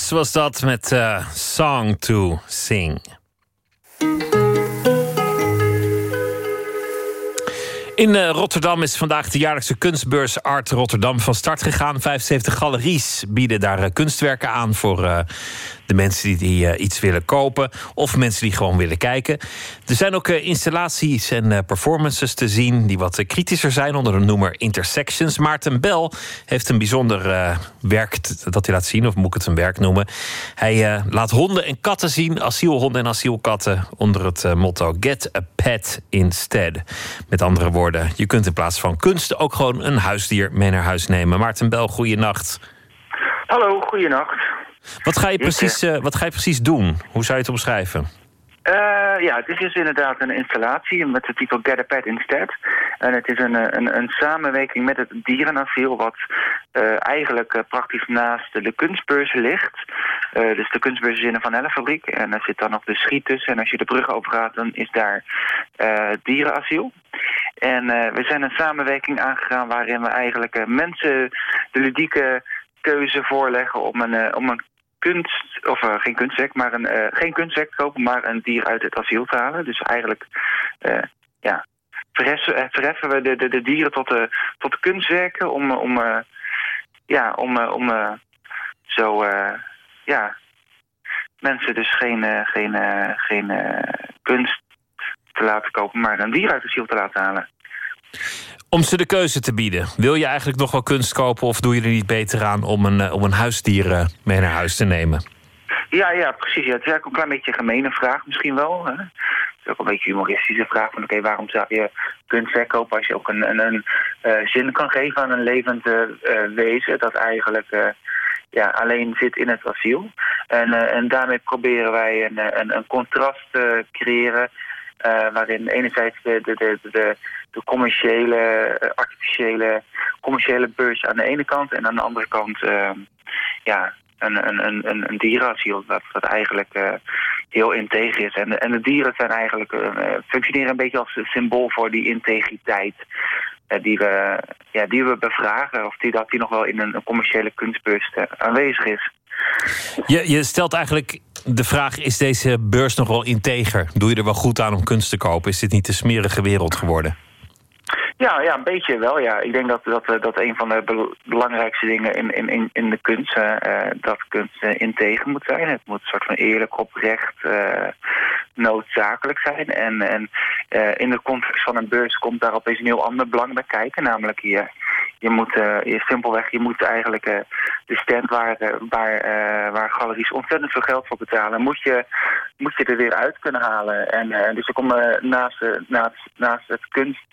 Was dat met eh, Song to Sing. In eh, Rotterdam is vandaag de jaarlijkse kunstbeurs Art Rotterdam van start gegaan. 75 galeries bieden daar eh, kunstwerken aan voor de mensen die, eh, iets willen kopen. Of mensen die gewoon willen kijken. Er zijn ook eh, installaties en eh, performances te zien die wat kritischer zijn onder de noemer Intersections. Maarten Bel heeft een bijzonder werk dat hij laat zien, of moet ik het een werk noemen. Hij laat honden en katten zien, asielhonden en asielkatten, onder het motto Get a Pet Instead. Met andere woorden, je kunt in plaats van kunst ook gewoon een huisdier mee naar huis nemen. Maarten Bel, goeienacht. Hallo, goeienacht. Wat ga, je Ik, precies, eh, wat ga je precies doen? Hoe zou je het omschrijven? Eh, ja, het is dus inderdaad een installatie met de titel Get a Pet Instead. En het is een, eh, een, een samenwerking met het dierenasiel... wat eh, eigenlijk eh, praktisch naast de kunstbeurs ligt. Eh, dus de kunstbeurs is in een Van Helle fabriek. En daar zit dan nog de schiet tussen. En als je de brug overgaat, dan is daar eh, dierenasiel. En eh, we zijn een samenwerking aangegaan... waarin we eigenlijk eh, mensen de ludieke keuze voorleggen... om een, eh, om een kunst, of eh, geen kunstwerk, maar een, eh, geen kunstwerk kopen, maar een dier uit het asiel te halen. Dus eigenlijk, eh, ja, verheffen, verheffen we de, de, de dieren tot de, tot kunstwerken om, om, ja, om, om zo ja, mensen dus geen, geen, geen kunst te laten kopen, maar een dier uit de ziel te laten halen. Om ze de keuze te bieden, wil je eigenlijk nog wel kunst kopen... of doe je er niet beter aan om een, eh, om een huisdier eh, mee naar huis te nemen? Ja, ja, precies. Ja. Het is eigenlijk een klein beetje een gemene vraag misschien wel. Hè? Het is ook een beetje een humoristische vraag van... oké, waarom zou je kunst verkopen als je ook een, een, een uh, zin kan geven aan een levend wezen... dat eigenlijk ja, alleen zit in het asiel. En, en daarmee proberen wij een, een, een contrast te creëren... waarin enerzijds de, de, de, de de commerciële, eh, artificiële, commerciële beurs aan de ene kant. En aan de andere kant uh, ja, een, een, een, een dierenasiel dat, dat eigenlijk uh, heel integer is. En, en de dieren zijn eigenlijk, uh, functioneren een beetje als symbool voor die integriteit. die, we, ja, die we bevragen, of die, dat die nog wel in een, commerciële kunstbeurs aanwezig is. Je, je stelt eigenlijk de vraag: is deze beurs nog wel integer? Doe je er wel goed aan om kunst te kopen? Is dit niet de smerige wereld geworden? Ja, ja, een beetje wel. Ja. Ik denk dat, dat, eh, dat een van de belangrijkste dingen in, in, in de kunst... Uh, dat kunst uh, integer moet zijn. Het moet een soort van eerlijk, oprecht, noodzakelijk zijn. En, en in de context van een beurs komt daar opeens een heel ander belang bij kijken. Namelijk hier, je moet je simpelweg, je moet eigenlijk de stand waar, waar, waar galeries ontzettend veel geld voor betalen... moet je, moet je er weer uit kunnen halen. En dus er komt naast, naast, naast het kunst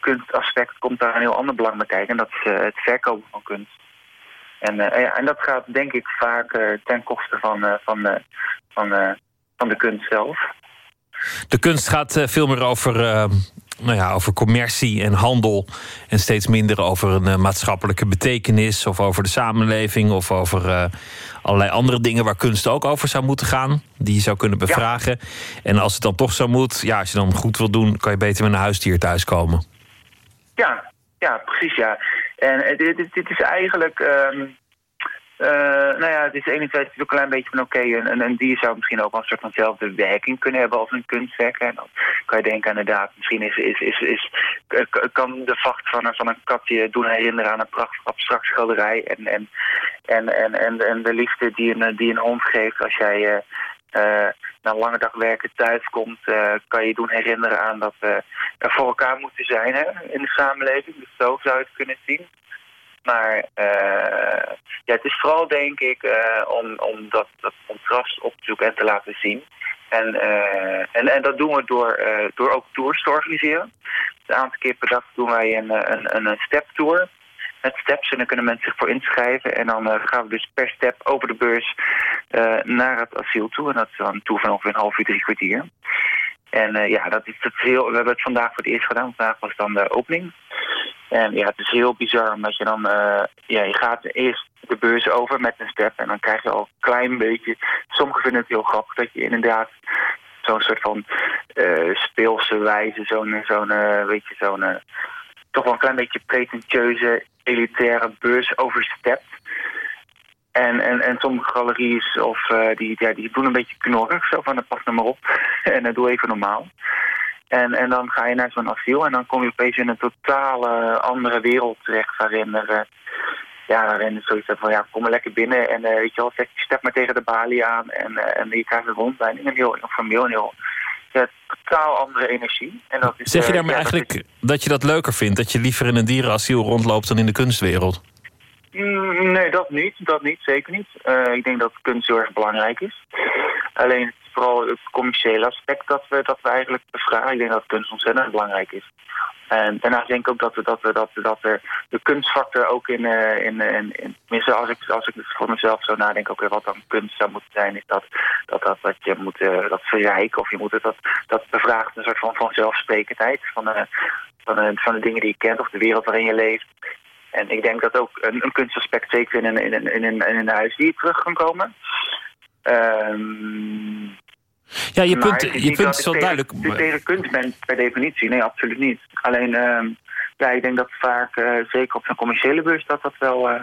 kunstaspect komt daar een heel ander belang bij kijken. En dat is het verkopen van kunst. En, ja, en dat gaat denk ik vaak ten koste van, van, van, van de kunst zelf. De kunst gaat veel meer over, nou ja, over commercie en handel. En steeds minder over een maatschappelijke betekenis. Of over de samenleving. Of over allerlei andere dingen waar kunst ook over zou moeten gaan. Die je zou kunnen bevragen. En als het dan toch zo moet, ja, als je dan goed wil doen, kan je beter met een huisdier thuiskomen. Ja, ja, precies ja. En dit, dit, dit is eigenlijk... Um, nou ja, het is enerzijds een klein beetje van oké, een, een dier zou misschien ook wel een soort vanzelfde werking kunnen hebben als een kunstwerk. En dan kan je denken inderdaad, misschien is, is, is, is, kan de vacht van een, van een katje doen herinneren aan een prachtig abstract schilderij. En, en, en, en, en, en de liefde die een, die een hond geeft als jij uh, uh, na een lange dag werken thuis komt, kan je doen herinneren aan dat we er voor elkaar moeten zijn hè, in de samenleving. Dus zo zou je het kunnen zien. Maar uh, ja, het is vooral denk ik om, om dat, dat contrast op te zoeken en te laten zien. En, en, en dat doen we door, door ook tours te organiseren. Een aantal keer per dag doen wij een, een, een step tour met steps. En dan kunnen mensen zich voor inschrijven. En dan gaan we dus per step over de beurs naar het asiel toe. En dat is dan een tour van ongeveer een half uur, drie kwartier. En uh, ja, dat is, dat heel, we hebben het vandaag voor het eerst gedaan. Vandaag was dan de opening. En ja, het is heel bizar omdat je dan... ja, je gaat eerst de beurs over met een step. En dan krijg je al een klein beetje... Sommigen vinden het heel grappig dat je inderdaad zo'n soort van speelse wijze, zo'n, zo'n, weet je, zo'n toch wel een klein beetje pretentieuze, elitaire beurs overstept. En, en, en sommige galeries of, uh, die, ja, die doen een beetje knorrig, zo van, pas nou maar op en uh, doe even normaal. En, en dan ga je naar zo'n asiel en dan kom je opeens in een totale andere wereld terecht... waarin er, uh, ja, waarin zoiets van, ja, kom maar lekker binnen... en weet je wel, zet je step maar tegen de balie aan en, en je krijgt een rondleiding. En heel, heel formeel en heel ja, totaal andere energie. En dat is, zeg je daarmee eigenlijk dat, je dat leuker vindt? Dat je liever in een dierenasiel rondloopt dan in de kunstwereld? Mm, nee, dat niet. Dat niet, zeker niet. Uh, ik denk dat kunst heel erg belangrijk is. Alleen vooral het commerciële aspect dat we, dat we eigenlijk bevragen. Ik denk dat kunst ontzettend belangrijk is. En daarnaast denk ik ook dat, we, dat, we, dat, dat er de kunstfactor ook in, uh, in, in, in als ik, als ik voor mezelf zo nadenk, ook weer wat dan kunst zou moeten zijn, is dat dat, dat, dat je moet dat verrijken of je moet het, dat, dat bevraagt een soort van van, uh, van, uh, van de dingen die je kent of de wereld waarin je leeft. En ik denk dat ook een, een kunstaspect zeker in een, in, een, in, een, in een huis die terug kan komen. Um, ja, je punt, je punt is wel duidelijk. Je tegen kunst bent per definitie. Nee, absoluut niet. Alleen, uh, ja, ik denk dat vaak, uh, zeker op zo'n commerciële beurs, dat dat wel... Uh,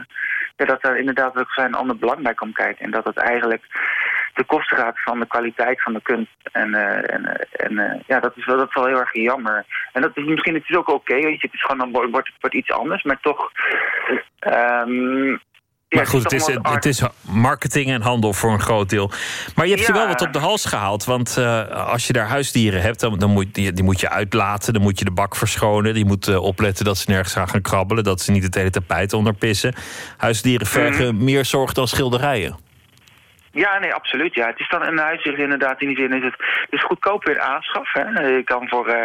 ja, dat er inderdaad ook zijn ander belang bij kan kijken. En dat het eigenlijk de kosten gaat van de kwaliteit van de kunst. En, en, en ja, dat is, wel, dat is wel heel erg jammer. En dat is misschien het is ook oké, okay, het is gewoon dan wordt, wordt iets anders, maar toch. Um, maar goed, het is, het is marketing en handel voor een groot deel. Maar je hebt ja. je wel wat op de hals gehaald. Want uh, als je daar huisdieren hebt, dan, dan moet, die, die, moet je uitlaten. Dan moet je de bak verschonen. Die moet uh, opletten dat ze nergens gaan gaan krabbelen. Dat ze niet het hele tapijt onderpissen. Huisdieren vergen mm. meer zorg dan schilderijen. Ja, nee, absoluut. Ja. Het is dan een huisdier inderdaad. In die zin is het, het is goedkoop weer aanschaf. Hè. Je kan voor, uh,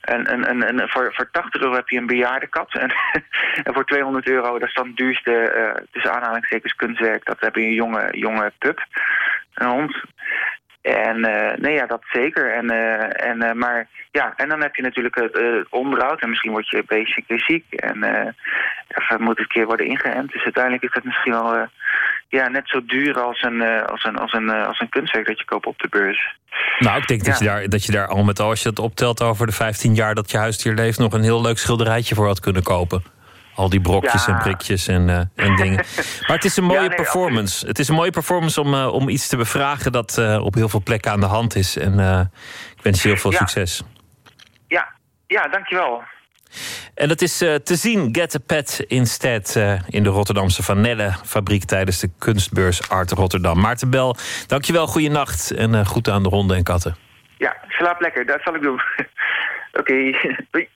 een, een, een, voor, voor 80 euro heb je een bejaardenkat. En, en voor 200 euro, dat is dan het duurste, uh, tussen aanhalingstekens, kunstwerk. Dat heb je een jonge, jonge pup. Een hond. En uh, nee, ja, dat zeker. En, uh, en, uh, maar ja, en dan heb je natuurlijk het onderhoud. En misschien word je een beetje ziek. En moet een keer worden ingeënt. Dus uiteindelijk is dat misschien wel ja, net zo duur als een, als, een, als, een, als een kunstwerk dat je koopt op de beurs. Nou, ik denk dat, je daar, dat je daar al met al, als je het optelt over de 15 jaar dat je huisdier leeft, nog een heel leuk schilderijtje voor had kunnen kopen. Al die brokjes en prikjes en, uh, en dingen. Maar het is een mooie performance. Het is een mooie performance om, uh, om iets te bevragen dat uh, op heel veel plekken aan de hand is. En ik wens je heel veel ja. succes. Ja, ja dankjewel. En dat is te zien, Get a Pet Instead, in de Rotterdamse Vanelle fabriek tijdens de kunstbeurs Art Rotterdam. Maarten Bel, dankjewel, goede nacht en goed aan de honden en katten. Ja, slaap lekker, dat zal ik doen. Oké, okay.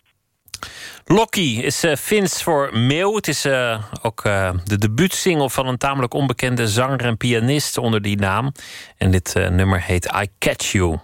Lokkie is uh, Fins voor meeuw. Het is uh, ook uh, de debuutsingle van een tamelijk onbekende zanger en pianist onder die naam. En dit nummer heet I Catch. You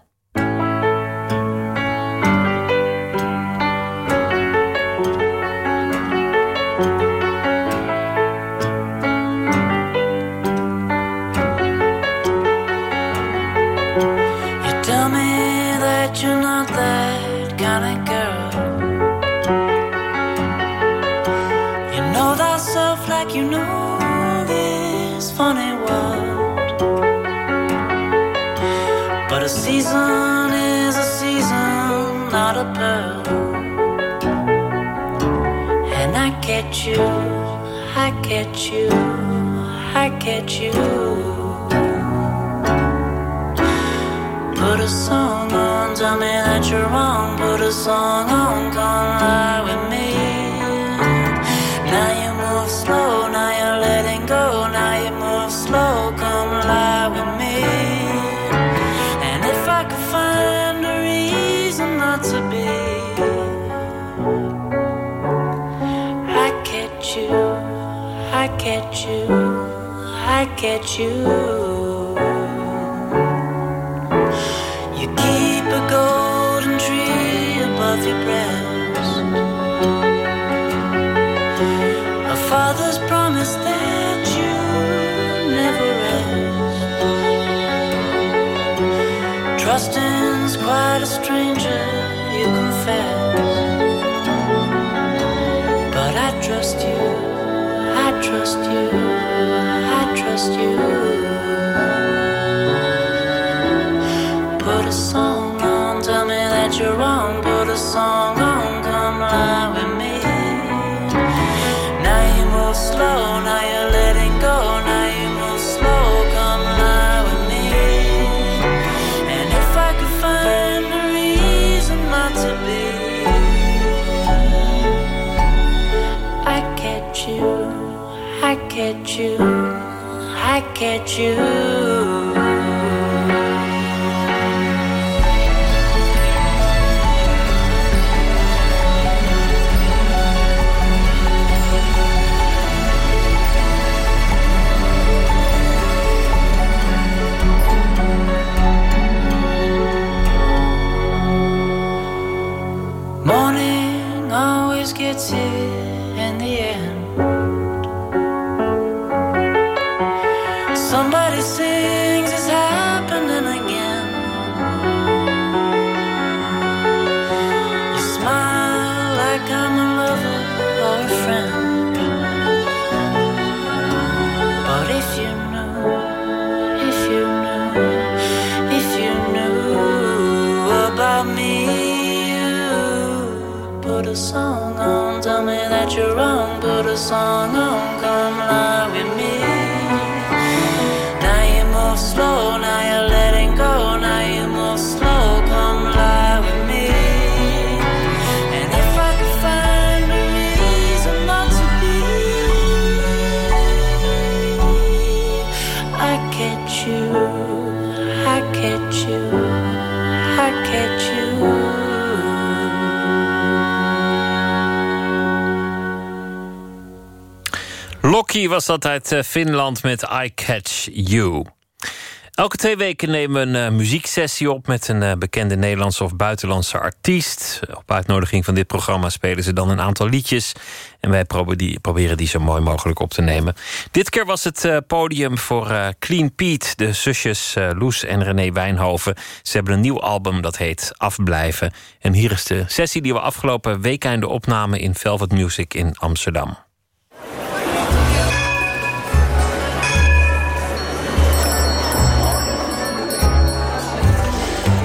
season is a season, not a pearl. And I catch you, I catch you, I catch you. Put a song on, tell me that you're wrong. Put a song on, come lie with me. Catch you. You keep a golden tree above your breast. A father's promise that you never rest. Trusting's quite a stranger, you confess. But I trust you, I trust you, I trust you. Put a song on, tell me that you're wrong. Put a song I catch you. Lokkie was dat uit eh, Finland met I Catch You. Elke twee weken nemen we een uh, muzieksessie op met een uh, bekende Nederlandse of buitenlandse artiest. Op uitnodiging van dit programma spelen ze dan een aantal liedjes. En wij proberen die, proberen die zo mooi mogelijk op te nemen. Dit keer was het podium voor Clean Pete, de zusjes Loes en René Wijnhoven. Ze hebben een nieuw album dat heet Afblijven. En hier is de sessie die we afgelopen weekend opnamen in Velvet Music in Amsterdam.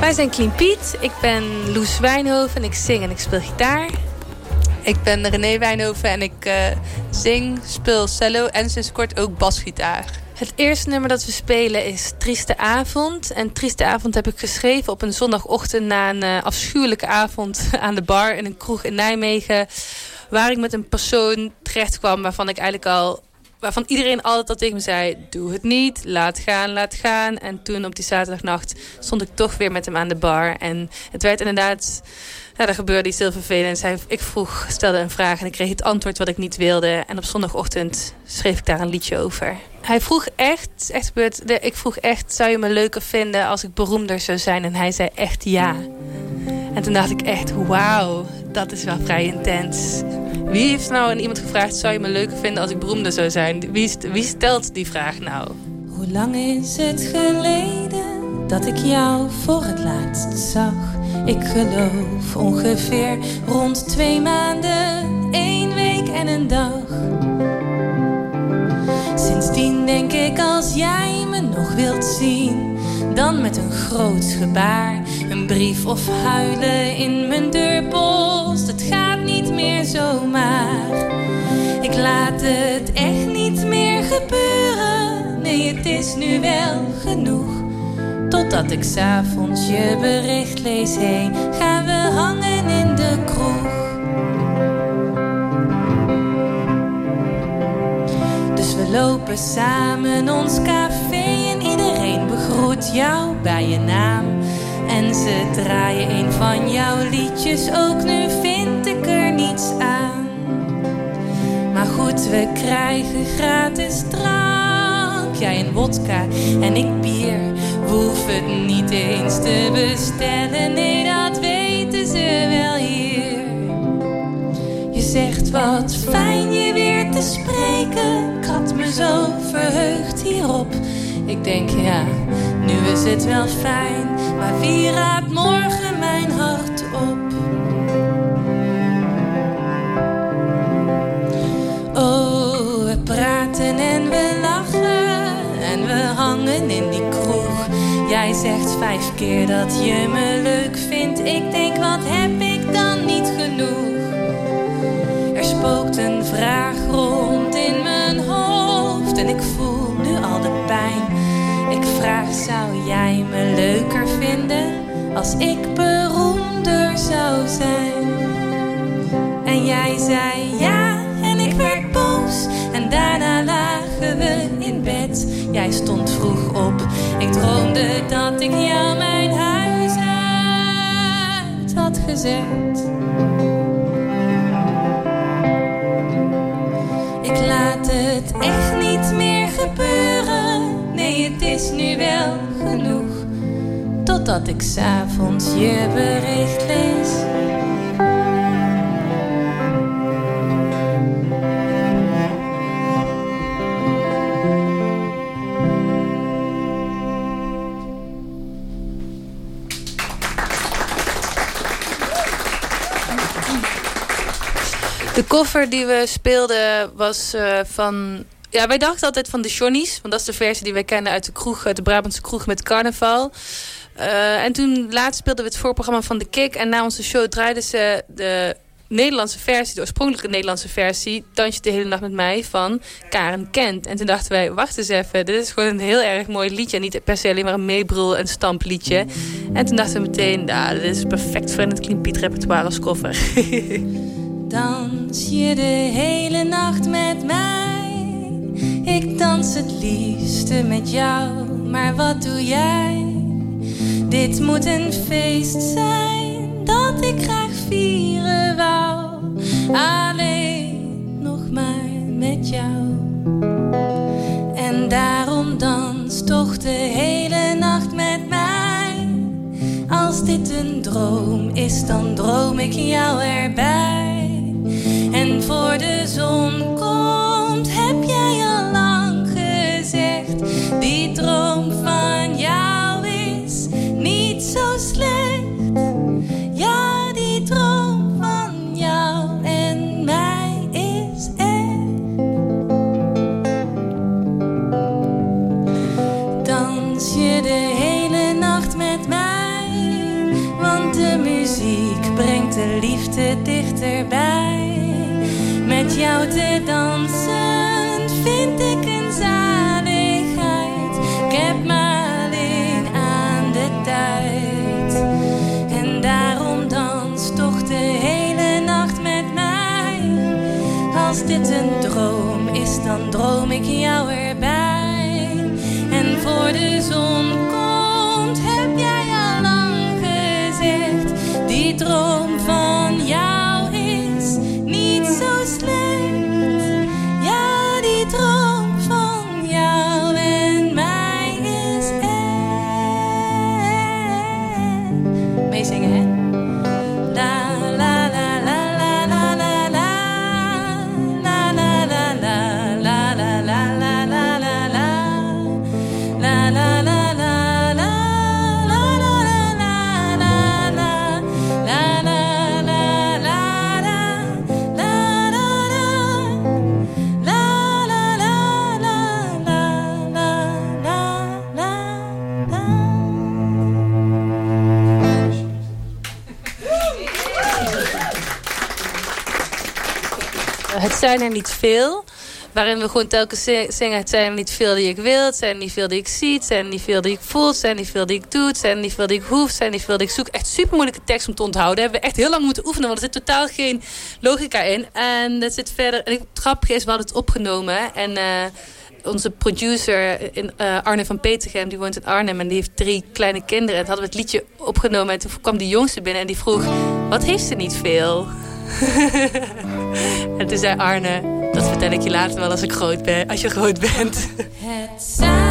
Wij zijn Clean Piet. Ik ben Loes Wijnhoven en ik zing en ik speel gitaar. Ik ben René Wijnhoven en ik uh, zing, speel cello en sinds kort ook basgitaar. Het eerste nummer dat we spelen is Trieste Avond. En Trieste Avond heb ik geschreven op een zondagochtend... na een uh, afschuwelijke avond aan de bar in een kroeg in Nijmegen... waar ik met een persoon terecht kwam waarvan ik eigenlijk al waarvan iedereen altijd al tegen me zei... doe het niet, laat gaan, laat gaan. En toen op die zaterdagnacht stond ik toch weer met hem aan de bar. En het werd inderdaad... Ja, er gebeurde iets heel vervelends. Ik vroeg, stelde een vraag en ik kreeg het antwoord wat ik niet wilde. En op zondagochtend schreef ik daar een liedje over. Hij vroeg echt, echt gebeurd, ik vroeg echt... zou je me leuker vinden als ik beroemder zou zijn? En hij zei echt ja. En toen dacht ik echt, wauw, dat is wel vrij intens. Wie heeft nou aan iemand gevraagd... zou je me leuker vinden als ik beroemder zou zijn? Wie, wie stelt die vraag nou? Hoe lang is het geleden dat ik jou voor het laatst zag? Ik geloof ongeveer rond twee maanden, één week en een dag. Sindsdien denk ik als jij me nog wilt zien, dan met een groot gebaar, een brief of huilen in mijn deurpost. Het gaat niet meer zomaar. Ik laat het echt niet meer gebeuren. Nee, het is nu wel genoeg. Totdat ik s'avonds je bericht lees, heen, gaan we hangen in de kroeg. Dus we lopen samen ons café en iedereen begroet jou bij je naam. En ze draaien een van jouw liedjes, ook nu vind ik er niets aan. Maar goed, we krijgen gratis drank, jij een wodka en ik bier. Hoeven het niet eens te bestellen, nee dat weten ze wel hier. Je zegt wat fijn je weer te spreken, ik had me zo verheugd hierop. Ik denk ja, nu is het wel fijn, maar wie raadt morgen mijn hart Jij zegt vijf keer dat je me leuk vindt. Ik denk, wat heb ik dan niet genoeg? Er spookt een vraag rond in mijn hoofd en ik voel nu al de pijn. Ik vraag, zou jij me leuker vinden als ik beroemder zou zijn? En jij zei ja en ik werd boos en daarna lagen we in bed. Jij stond vroeg ik droomde dat ik jou mijn huis uit had gezet. Ik laat het echt niet meer gebeuren. Nee, het is nu wel genoeg. Totdat ik s'avonds je bericht lees. De koffer die we speelden was uh, van... Ja, wij dachten altijd van de Johnny's. Want dat is de versie die wij kennen uit de kroeg, de Brabantse kroeg met carnaval. Uh, en toen laatst speelden we het voorprogramma van de Kik. En na onze show draaiden ze de Nederlandse versie, de oorspronkelijke Nederlandse versie... Dansje de hele nacht met mij van Karen Kent. En toen dachten wij, wacht eens even, dit is gewoon een heel erg mooi liedje. Niet per se alleen maar een meebrul- en stampliedje. En toen dachten we meteen, nou, dit is perfect voor het Clean Piet repertoire als koffer. Dans je de hele nacht met mij? Ik dans het liefste met jou, maar wat doe jij? Dit moet een feest zijn dat ik graag vieren wou. Alleen nog maar met jou. En daarom dans toch de hele nacht met mij. Als dit een droom is, dan droom ik jou erbij. Voor de zon komt, heb jij al lang gezegd. Die droom van jou is niet zo slecht. Ja, die droom van jou en mij is echt. Dans je de hele nacht met mij? Want de muziek brengt de liefde dichterbij. Jou te dansen vind ik een zaligheid. Ik heb maar alleen aan de tijd. En daarom dans toch de hele nacht met mij. Als dit een droom is, dan droom ik jou erbij. En voor de zon zijn er niet veel. Waarin we gewoon telkens zi- zingen: Het zijn niet veel die ik wil. Het zijn niet veel die ik zie. Het zijn niet veel die ik voel. Het zijn niet veel die ik doe. Het zijn niet veel die ik hoef. Het zijn niet veel die ik zoek. Echt super moeilijke tekst om te onthouden. Hebben we echt heel lang moeten oefenen. Want er zit totaal geen logica in. En dat zit verder. En het grappige is, we hadden het opgenomen. En. eh, onze producer in, eh, Arne van Petergem, die woont in Arnhem en die heeft drie kleine kinderen. En hadden we het liedje opgenomen en toen kwam die jongste binnen en die vroeg: Wat heeft ze niet veel? en toen zei Arne: Dat vertel ik je later wel als ik groot ben, als je groot bent. Het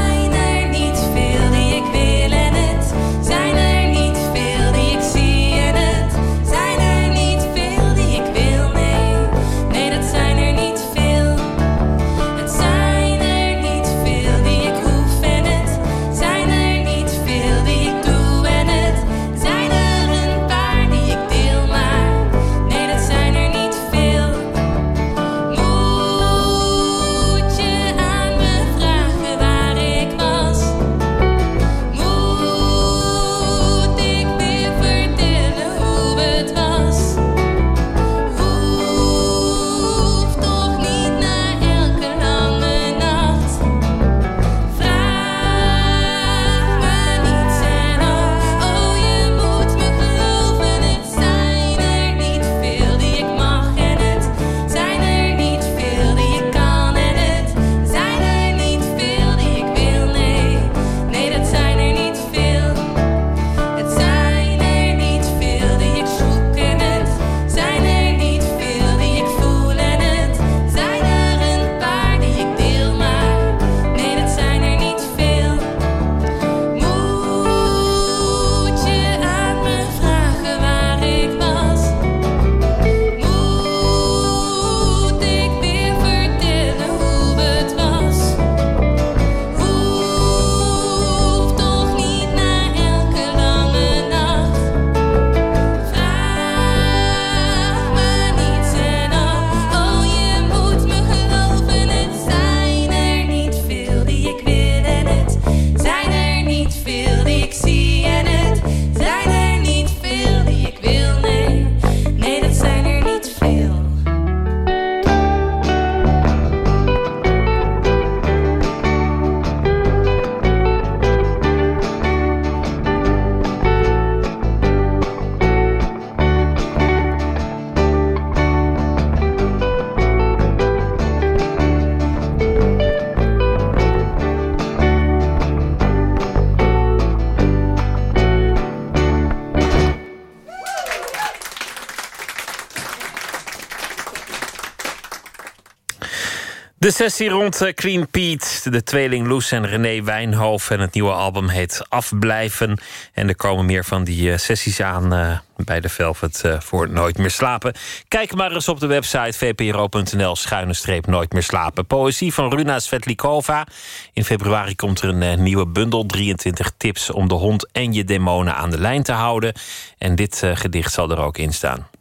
sessie rond eh, Clean Pete, de tweeling Loes en René Wijnhoven. En het nieuwe album heet Afblijven. En er komen meer van die eh, sessies aan uh, bij de Velvet voor Nooit meer slapen. Kijk maar eens op de website vpro.nl schuine streep Nooit meer slapen. Poëzie van Runa Svetlikova. In februari komt er een nieuwe bundel. 23 tips om de hond en je demonen aan de lijn te houden. En dit gedicht zal er ook in staan.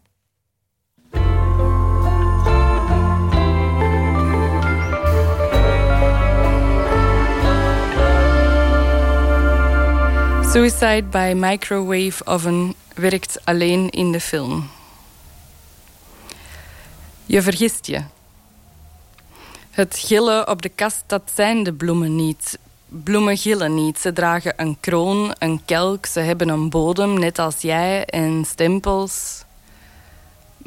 Suicide by Microwave Oven werkt alleen in de film. Je vergist je. Het gillen op de kast, dat zijn de bloemen niet. Bloemen gillen niet. Ze dragen een kroon, een kelk, ze hebben een bodem, net als jij, en stempels,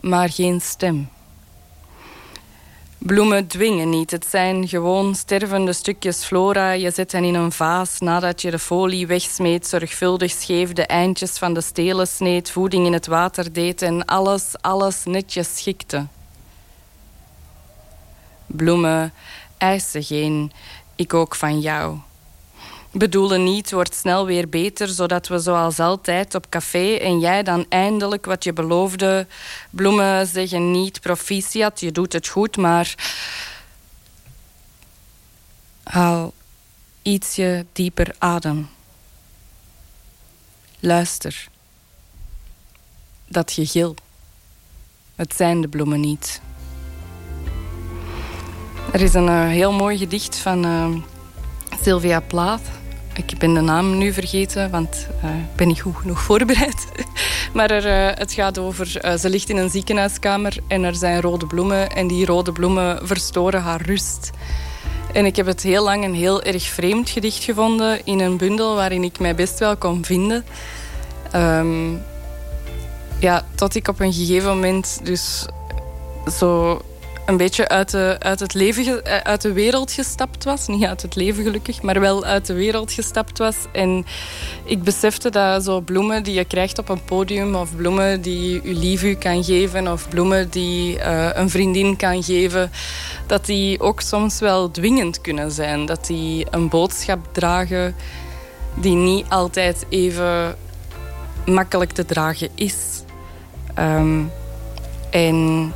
maar geen stem. Bloemen dwingen niet. Het zijn gewoon stervende stukjes flora. Je zet hen in een vaas nadat je de folie wegsmeet, zorgvuldig scheef de eindjes van de stelen sneed, voeding in het water deed en alles, alles netjes schikte. Bloemen eisen geen, ik ook van jou bedoelen niet wordt snel weer beter, zodat we zoals altijd op café en jij dan eindelijk wat je beloofde. Bloemen zeggen niet proficiat, je doet het goed, maar haal ietsje dieper adem. Luister. Dat gegil. Het zijn de bloemen niet. Er is een uh, heel mooi gedicht van uh, Sylvia Plath ik ben de naam nu vergeten, want uh, ik ben niet goed genoeg voorbereid. maar uh, het gaat over... Uh, ze ligt in een ziekenhuiskamer en er zijn rode bloemen. En die rode bloemen verstoren haar rust. En ik heb het heel lang een heel erg vreemd gedicht gevonden... in een bundel waarin ik mij best wel kon vinden. Um, ja, tot ik op een gegeven moment dus zo een beetje uit de, uit, het leven, eh, uit de wereld gestapt was. Niet uit het leven gelukkig, maar wel uit de wereld gestapt was. En ik besefte dat zo bloemen die je krijgt op een podium... of bloemen die je lief u kan geven... of bloemen die uh, een vriendin kan geven... dat die ook soms wel dwingend kunnen zijn. Dat die een boodschap dragen die niet altijd even makkelijk te dragen is. Um, en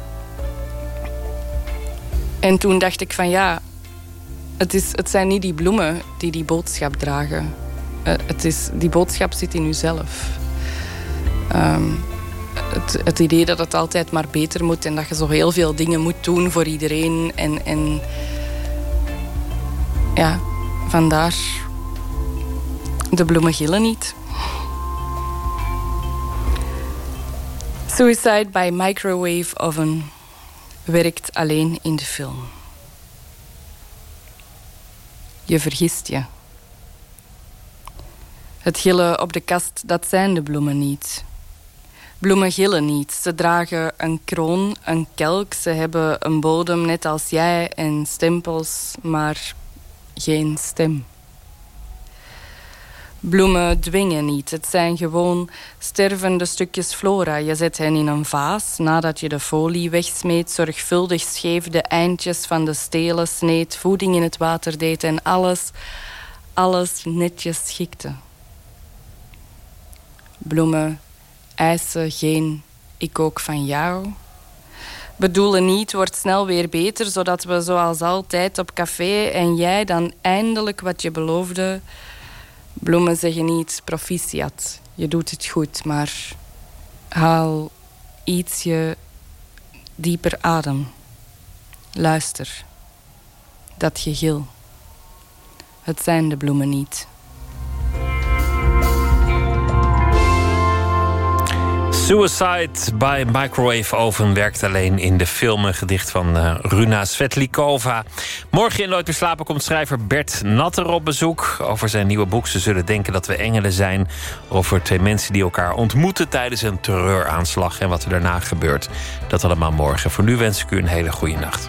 en toen dacht ik van ja, het, is, het zijn niet die bloemen die die boodschap dragen. Uh, het is, die boodschap zit in uzelf. Um, het, het, idee dat het altijd maar beter moet en dat je zo heel veel dingen moet doen voor iedereen. En, en ja, vandaar de bloemen gillen niet. Suicide by Microwave Oven werkt alleen in de film. Je vergist je. Het gillen op de kast, dat zijn de bloemen niet. Bloemen gillen niet. Ze dragen een kroon, een kelk. Ze hebben een bodem net als jij en stempels, maar geen stem. Bloemen dwingen niet. Het zijn gewoon stervende stukjes flora. Je zet hen in een vaas nadat je de folie wegsmeet, zorgvuldig scheef de eindjes van de stelen sneed, voeding in het water deed en alles, alles netjes schikte. Bloemen eisen geen ik ook van jou. Bedoelen niet wordt snel weer beter, zodat we zoals altijd op café en jij dan eindelijk wat je beloofde Bloemen zeggen niet proficiat. Je doet het goed, maar haal ietsje dieper adem. Luister. Dat gegil. Het zijn de bloemen niet. Suicide by Microwave Oven werkt alleen in de film. Een gedicht van uh, Runa Svetlikova. Morgen in Nooit slapen komt schrijver Bert Natter op bezoek. Over zijn nieuwe boek Ze zullen denken dat we engelen zijn. Over twee mensen die elkaar ontmoeten tijdens een terreuraanslag. En wat er daarna gebeurt. Dat allemaal morgen. Voor nu wens ik u een hele goede nacht.